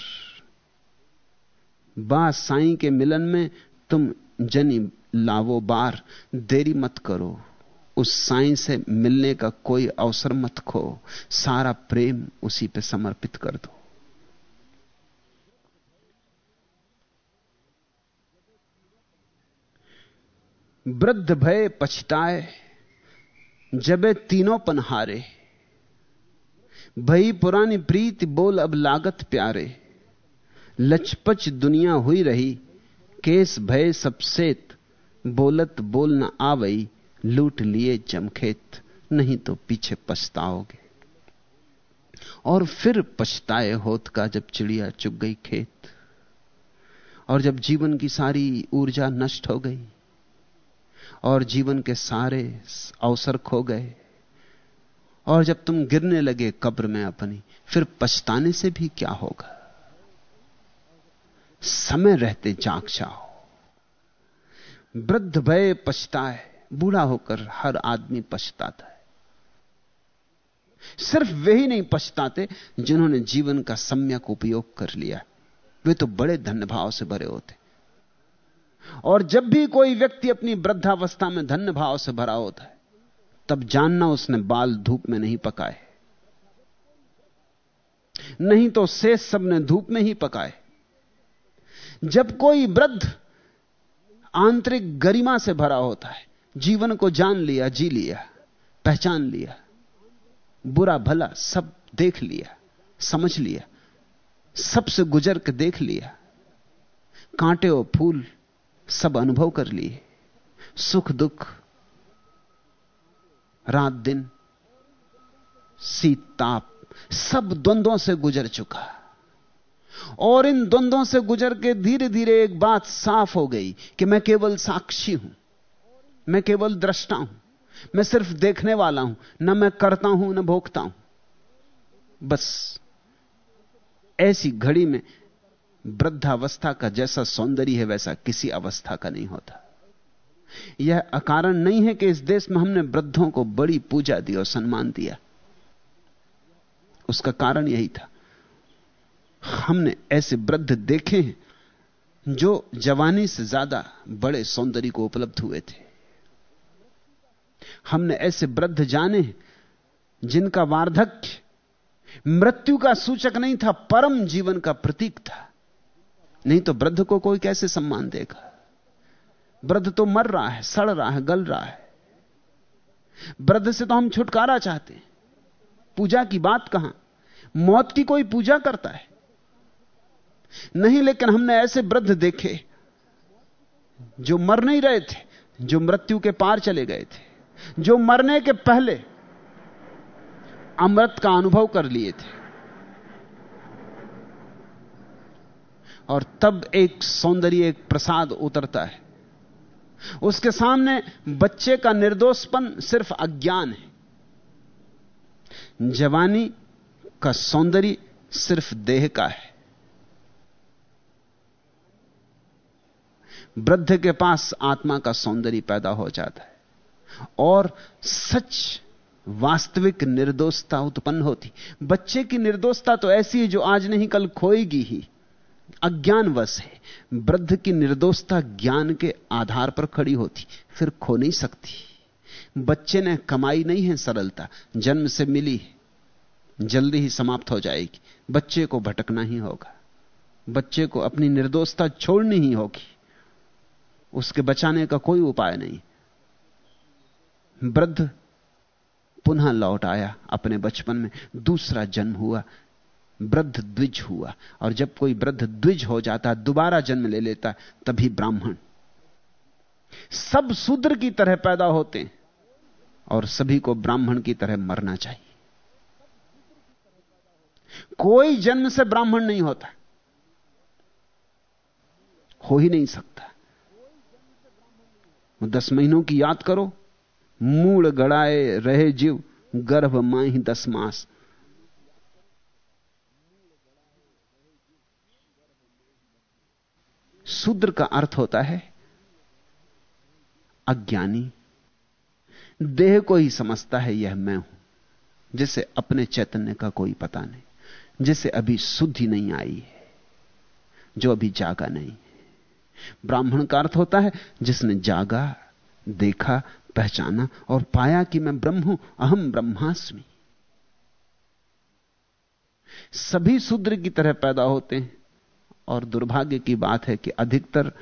बा साई के मिलन में तुम जनी लावो बार। देरी मत करो, उस साई से मिलने का कोई अवसर मत खो। सारा प्रेम उसी पे समर्पित कर दो। वृद्ध भय पछताए, जबे तीनों पनहारे। भई, पुरानी प्रीति बोल अब लागत प्यारे। लचपच दुनिया हुई रही, केस भय सबसेत बोलत बोल न आवई, लूट लिए जमखेत नहीं तो पीछे पछताओगे। और फिर पछताए होत का जब चिड़िया चुग गई खेत। और जब जीवन की सारी ऊर्जा नष्ट हो गई, और जीवन के सारे अवसर खो गए और जब तुम गिरने लगे कब्र में अपनी, फिर पछताने से भी क्या होगा? समय रहते जाग जाओ। वृद्ध भय पछताए, बूढ़ा होकर हर आदमी पछताता है। सिर्फ़ वे ही नहीं पछताते जिन्होंने जीवन का सम्यक उपयोग कर लिया। वे तो बड़े धन्य भाव से भरे होते। और जब भी कोई व्यक्ति अपनी वृद्धावस्था में धन्य भाव से भरा होता है तब जानना उसने बाल धूप में नहीं पकाए। नहीं तो शेष सबने धूप में ही पकाए। जब कोई वृद्ध आंतरिक गरिमा से भरा होता है, जीवन को जान लिया, जी लिया, पहचान लिया, बुरा भला सब देख लिया, समझ लिया, सबसे गुजर के देख लिया, कांटे और फूल सब अनुभव कर लिए, सुख दुख रात दिन शीत ताप सब द्वंद्वों से गुजर चुका। और इन द्वंद्वों से गुजर के धीरे धीरे एक बात साफ़ हो गई कि मैं केवल साक्षी हूँ, मैं केवल दृष्टा हूँ, मैं सिर्फ़ देखने वाला हूँ, न मैं करता हूँ, न भोगता हूँ। बस ऐसी घड़ी में वृद्धावस्था का जैसा सौंदर्य है, वैसा किसी अवस्था का नहीं होता। यह अकारण नहीं है कि इस देश में हमने वृद्धों को बड़ी पूजा दी और सम्मान दिया। उसका कारण यही था। हमने ऐसे वृद्ध देखे हैं जो जवानी से ज़्यादा बड़े सौंदर्य को उपलब्ध हुए थे। हमने ऐसे वृद्ध जाने जिनका वार्धक्य मृत्यु का सूचक नहीं था, परम जीवन का प्रतीक था। नहीं तो वृद्ध को कोई कैसे सम्मान देगा? वृद्ध तो मर रहा है, सड़ रहा है, गल रहा है। वृद्ध से तो हम छुटकारा चाहते हैं। पूजा की बात कहाँ? मौत की कोई पूजा करता है? नहीं, लेकिन हमने ऐसे वृद्ध देखे जो मर नहीं रहे थे, जो मृत्यु के पार चले गए थे, जो मरने के पहले अमृत का अनुभव कर लिए थे। और तब एक सौंदर्य, एक प्रसाद उतरता है। उसके सामने बच्चे का निर्दोषपन सिर्फ़ अज्ञान है। जवानी का सौंदर्य सिर्फ़ देह का है। वृद्ध के पास आत्मा का सौंदर्य पैदा हो जाता है और सच वास्तविक निर्दोषता उत्पन्न होती। बच्चे की निर्दोषता तो ऐसी है जो आज नहीं, कल खोएगी ही। अज्ञानवश है। वृद्ध की निर्दोषता ज्ञान के आधार पर खड़ी होती, फिर खो नहीं सकती। बच्चे ने कमाई नहीं है सरलता, जन्म से मिली है, जल्दी ही समाप्त हो जाएगी। बच्चे को भटकना ही होगा। बच्चे को अपनी निर्दोषता छोड़नी ही होगी। उसके बचाने का कोई उपाय नहीं। वृद्ध पुनः लौट आया अपने बचपन में। दूसरा जन्म हुआ। वृद्ध द्विज हुआ। और जब कोई वृद्ध द्विज हो जाता है दोबारा जन्म ले लेता, तभी ब्राह्मण। सब शूद्र की तरह पैदा होते हैं और सभी को ब्राह्मण की तरह मरना चाहिए। कोई जन्म से ब्राह्मण नहीं होता। हो ही नहीं सकता। दस महीनों की याद करो। मूड गड़ाए रहे जीव, गर्भ माही दस मास। शूद्र का अर्थ होता है अज्ञानी। देह को ही समझता है यह मैं हूँ, जिसे अपने चैतन्य का कोई पता नहीं, जिसे अभी शुद्धि नहीं आई है, जो अभी जागा नहीं ब्राह्मण का अर्थ होता है, जिसने जागा, देखा, पहचाना और पाया कि मैं ब्रह्म हूँ, अहम ब्रह्मास्मि। सभी शूद्र की तरह पैदा होते हैं। और दुर्भाग्य की बात है कि अधिकतर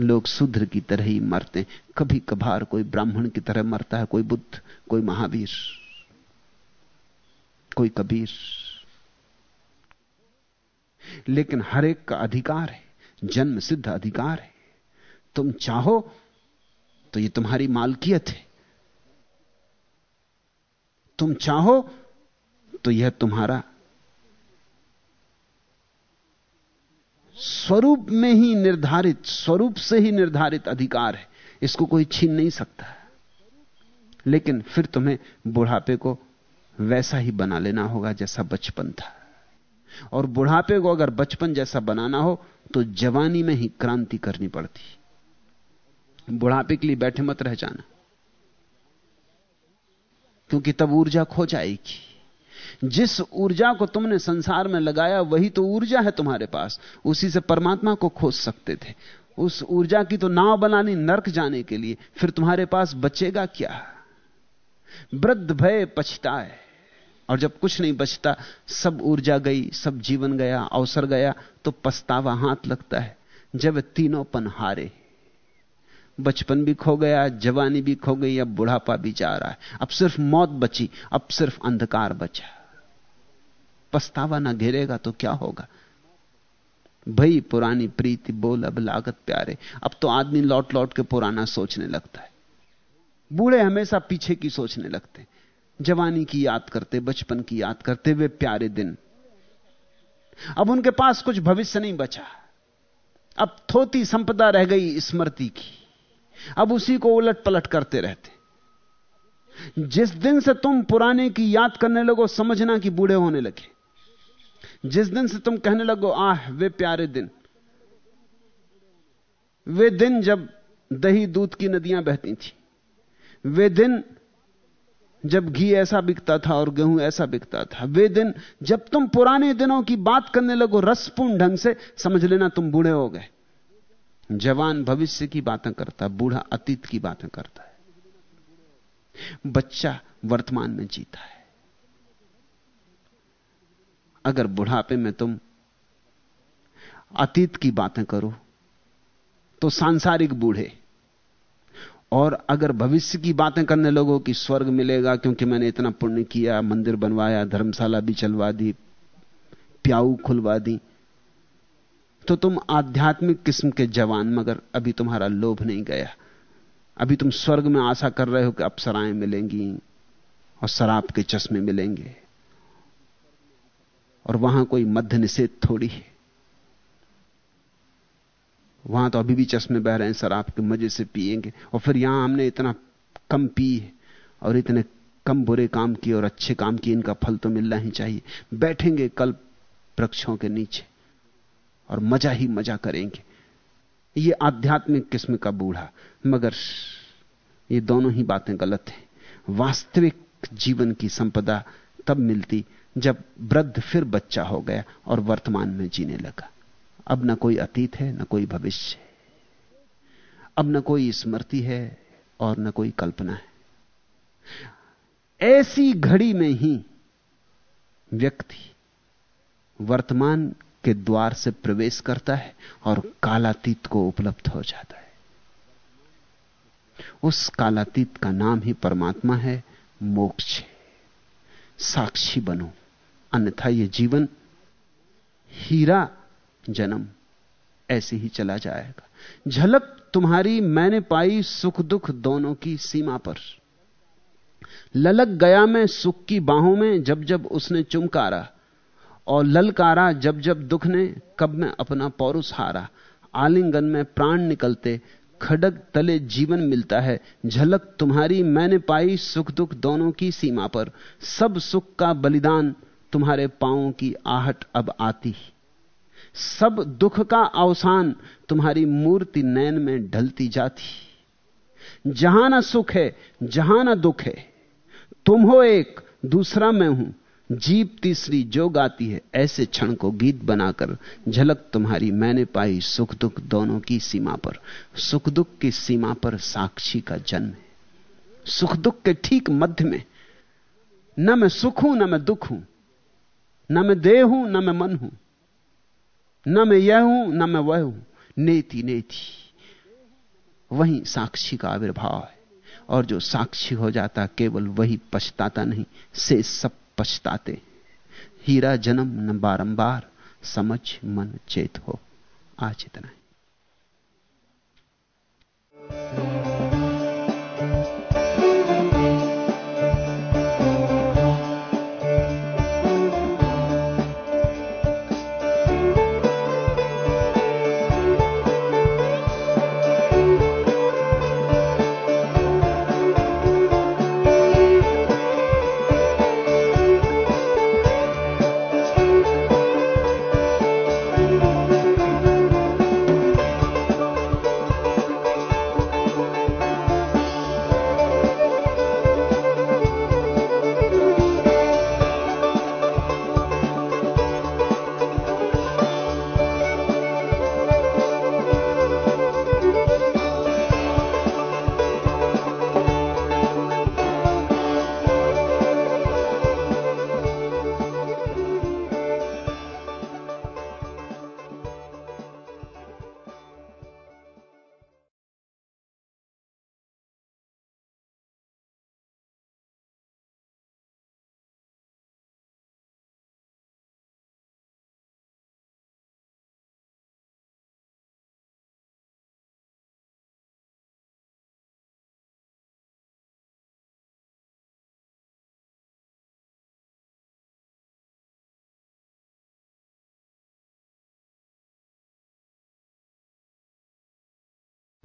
लोग शूद्र की तरह ही मरते कभी कभार कोई ब्राह्मण की तरह मरता है, कोई बुद्ध, कोई महावीर, कोई कबीर। लेकिन हर एक का अधिकार है, जन्म सिद्ध अधिकार है। तुम चाहो तो ये तुम्हारी मालकियत है। तुम चाहो तो यह तुम्हारा स्वरूप में ही निर्धारित, स्वरूप से ही निर्धारित अधिकार है। इसको कोई छीन नहीं सकता। लेकिन फिर तुम्हें बुढ़ापे को वैसा ही बना लेना होगा जैसा बचपन था। और बुढ़ापे को अगर बचपन जैसा बनाना हो तो जवानी में ही क्रांति करनी पड़ती। बुढ़ापे के लिए बैठे मत रह जाना, क्योंकि तब ऊर्जा खो जाएगी। जिस ऊर्जा को तुमने संसार में लगाया, वही तो ऊर्जा है तुम्हारे पास। उसी से परमात्मा को खोज सकते थे। उस ऊर्जा की तो नाव बनानी नरक जाने के लिए, फिर तुम्हारे पास बचेगा क्या? वृद्ध भय पछताए। और जब कुछ नहीं बचता, सब ऊर्जा गई, सब जीवन गया, अवसर गया तो पछतावा हाथ लगता है। जब तीनों पन हारे। बचपन भी खो गया, जवानी भी खो गई, अब बुढ़ापा भी जा रहा है। अब सिर्फ़ मौत बची, अब सिर्फ़ अंधकार बचा। पछतावा ना घेरेगा तो क्या होगा? भई, पुरानी प्रीति, बोल, अब लागत प्यारे। अब तो आदमी लौट लौट के पुराना सोचने लगता है। बूढ़े हमेशा पीछे की सोचने लगते जवानी की याद करते, बचपन की याद करते, वे प्यारे दिन। अब उनके पास कुछ भविष्य नहीं बचा। अब थोती संपदा रह गई स्मृति की। अब उसी को उलट पलट करते रहते जिस दिन से तुम पुराने की याद करने लगो, समझना कि बूढ़े होने लगे। जिस दिन से तुम कहने लगो, आह, वे प्यारे दिन। वे दिन जब दही दूध की नदियाँ बहती थी। वे दिन जब घी ऐसा बिकता था और गेहूँ ऐसा बिकता था। वे दिन जब तुम पुराने दिनों की बात करने लगो, रसपूर्ण ढंग से, समझ लेना तुम बूढ़े हो गए। जवान भविष्य की बातें करता, बूढ़ा अतीत की बातें करता है। बच्चा वर्तमान में जीता है। अगर बुढ़ापे में तुम अतीत की बातें करो तो सांसारिक बूढ़े। और अगर भविष्य की बातें करने लगो कि स्वर्ग मिलेगा, क्योंकि मैंने इतना पुण्य किया, मंदिर बनवाया, धर्मशाला भी चलवा दी, प्याऊ खुलवा दी तो तुम आध्यात्मिक किस्म के जवान, मगर अभी तुम्हारा लोभ नहीं गया। अभी तुम स्वर्ग में आशा कर रहे हो कि अप्सराएँ मिलेंगी और शराब के चश्मे मिलेंगे। और वहाँ कोई मध्य निषेध थोड़ी है। वहाँ तो अभी भी चश्मे बह रहे हैं शराब के मज़े से पिएँगे और फिर यहाँ हमने इतना कम पी और इतने कम बुरे काम किए और अच्छे काम किए, इनका फल तो मिलना ही चाहिए। बैठेंगे कल वृक्षों के नीचे और मज़ा ही मज़ा करेंगे। ये आध्यात्मिक किस्म का बूढ़ा, मगर ये दोनों ही बातें गलत हैं। वास्तविक जीवन की संपदा तब मिलती जब वृद्ध फिर बच्चा हो गया और वर्तमान में जीने लगा। अब ना कोई अतीत है, ना कोई भविष्य अब न कोई स्मृति है और न कोई कल्पना है। ऐसी घड़ी में ही व्यक्ति वर्तमान के द्वार से प्रवेश करता है और कालातीत को उपलब्ध हो जाता है। उस कालातीत का नाम ही परमात्मा है, मोक्ष साक्षी बनो। अन्यथा यह जीवन हीरा जन्म ऐसे ही चला जाएगा। झलक तुम्हारी, मैंने पाई सुख दुख दोनों की सीमा पर। ललक गया मैं सुख की बाहों में, जब जब उसने चुमकारा। और ललकारा, जब जब दुख ने, कब मैं अपना पौरुष हारा। आलिंगन में प्राण निकलते खडक तले जीवन मिलता है। झलक तुम्हारी, मैंने पाई सुख दुख दोनों की सीमा पर। सब सुख का बलिदान तुम्हारे पांवों की आहट अब आती सब दुख का अवसान तुम्हारी मूर्ति नैन में ढलती जाती जहाँ ना सुख है, जहाँ ना दुख है, तुम हो एक, दूसरा मैं हूँ। जीप तीसरी जो गाती है, ऐसे क्षण को गीत बनाकर झलक तुम्हारी मैंने पाई सुख दुख दोनों की सीमा पर। सुख दुख की सीमा पर साक्षी का जन्म है। सुख दुख के ठीक मध्य में, न मैं सुख हूँ, न मैं दुख हूँ। न मैं देह हूँ, न मैं मन हूँ। न मैं यह हूँ, न मैं वह हूँ। नेति नेति। वही साक्षी का आविर्भाव है। और जो साक्षी हो जाता, केवल वही पछताता नहीं, से सब पछताते। हीरा जन्म न बारंबार, समझ मन चेत हो। आज इतना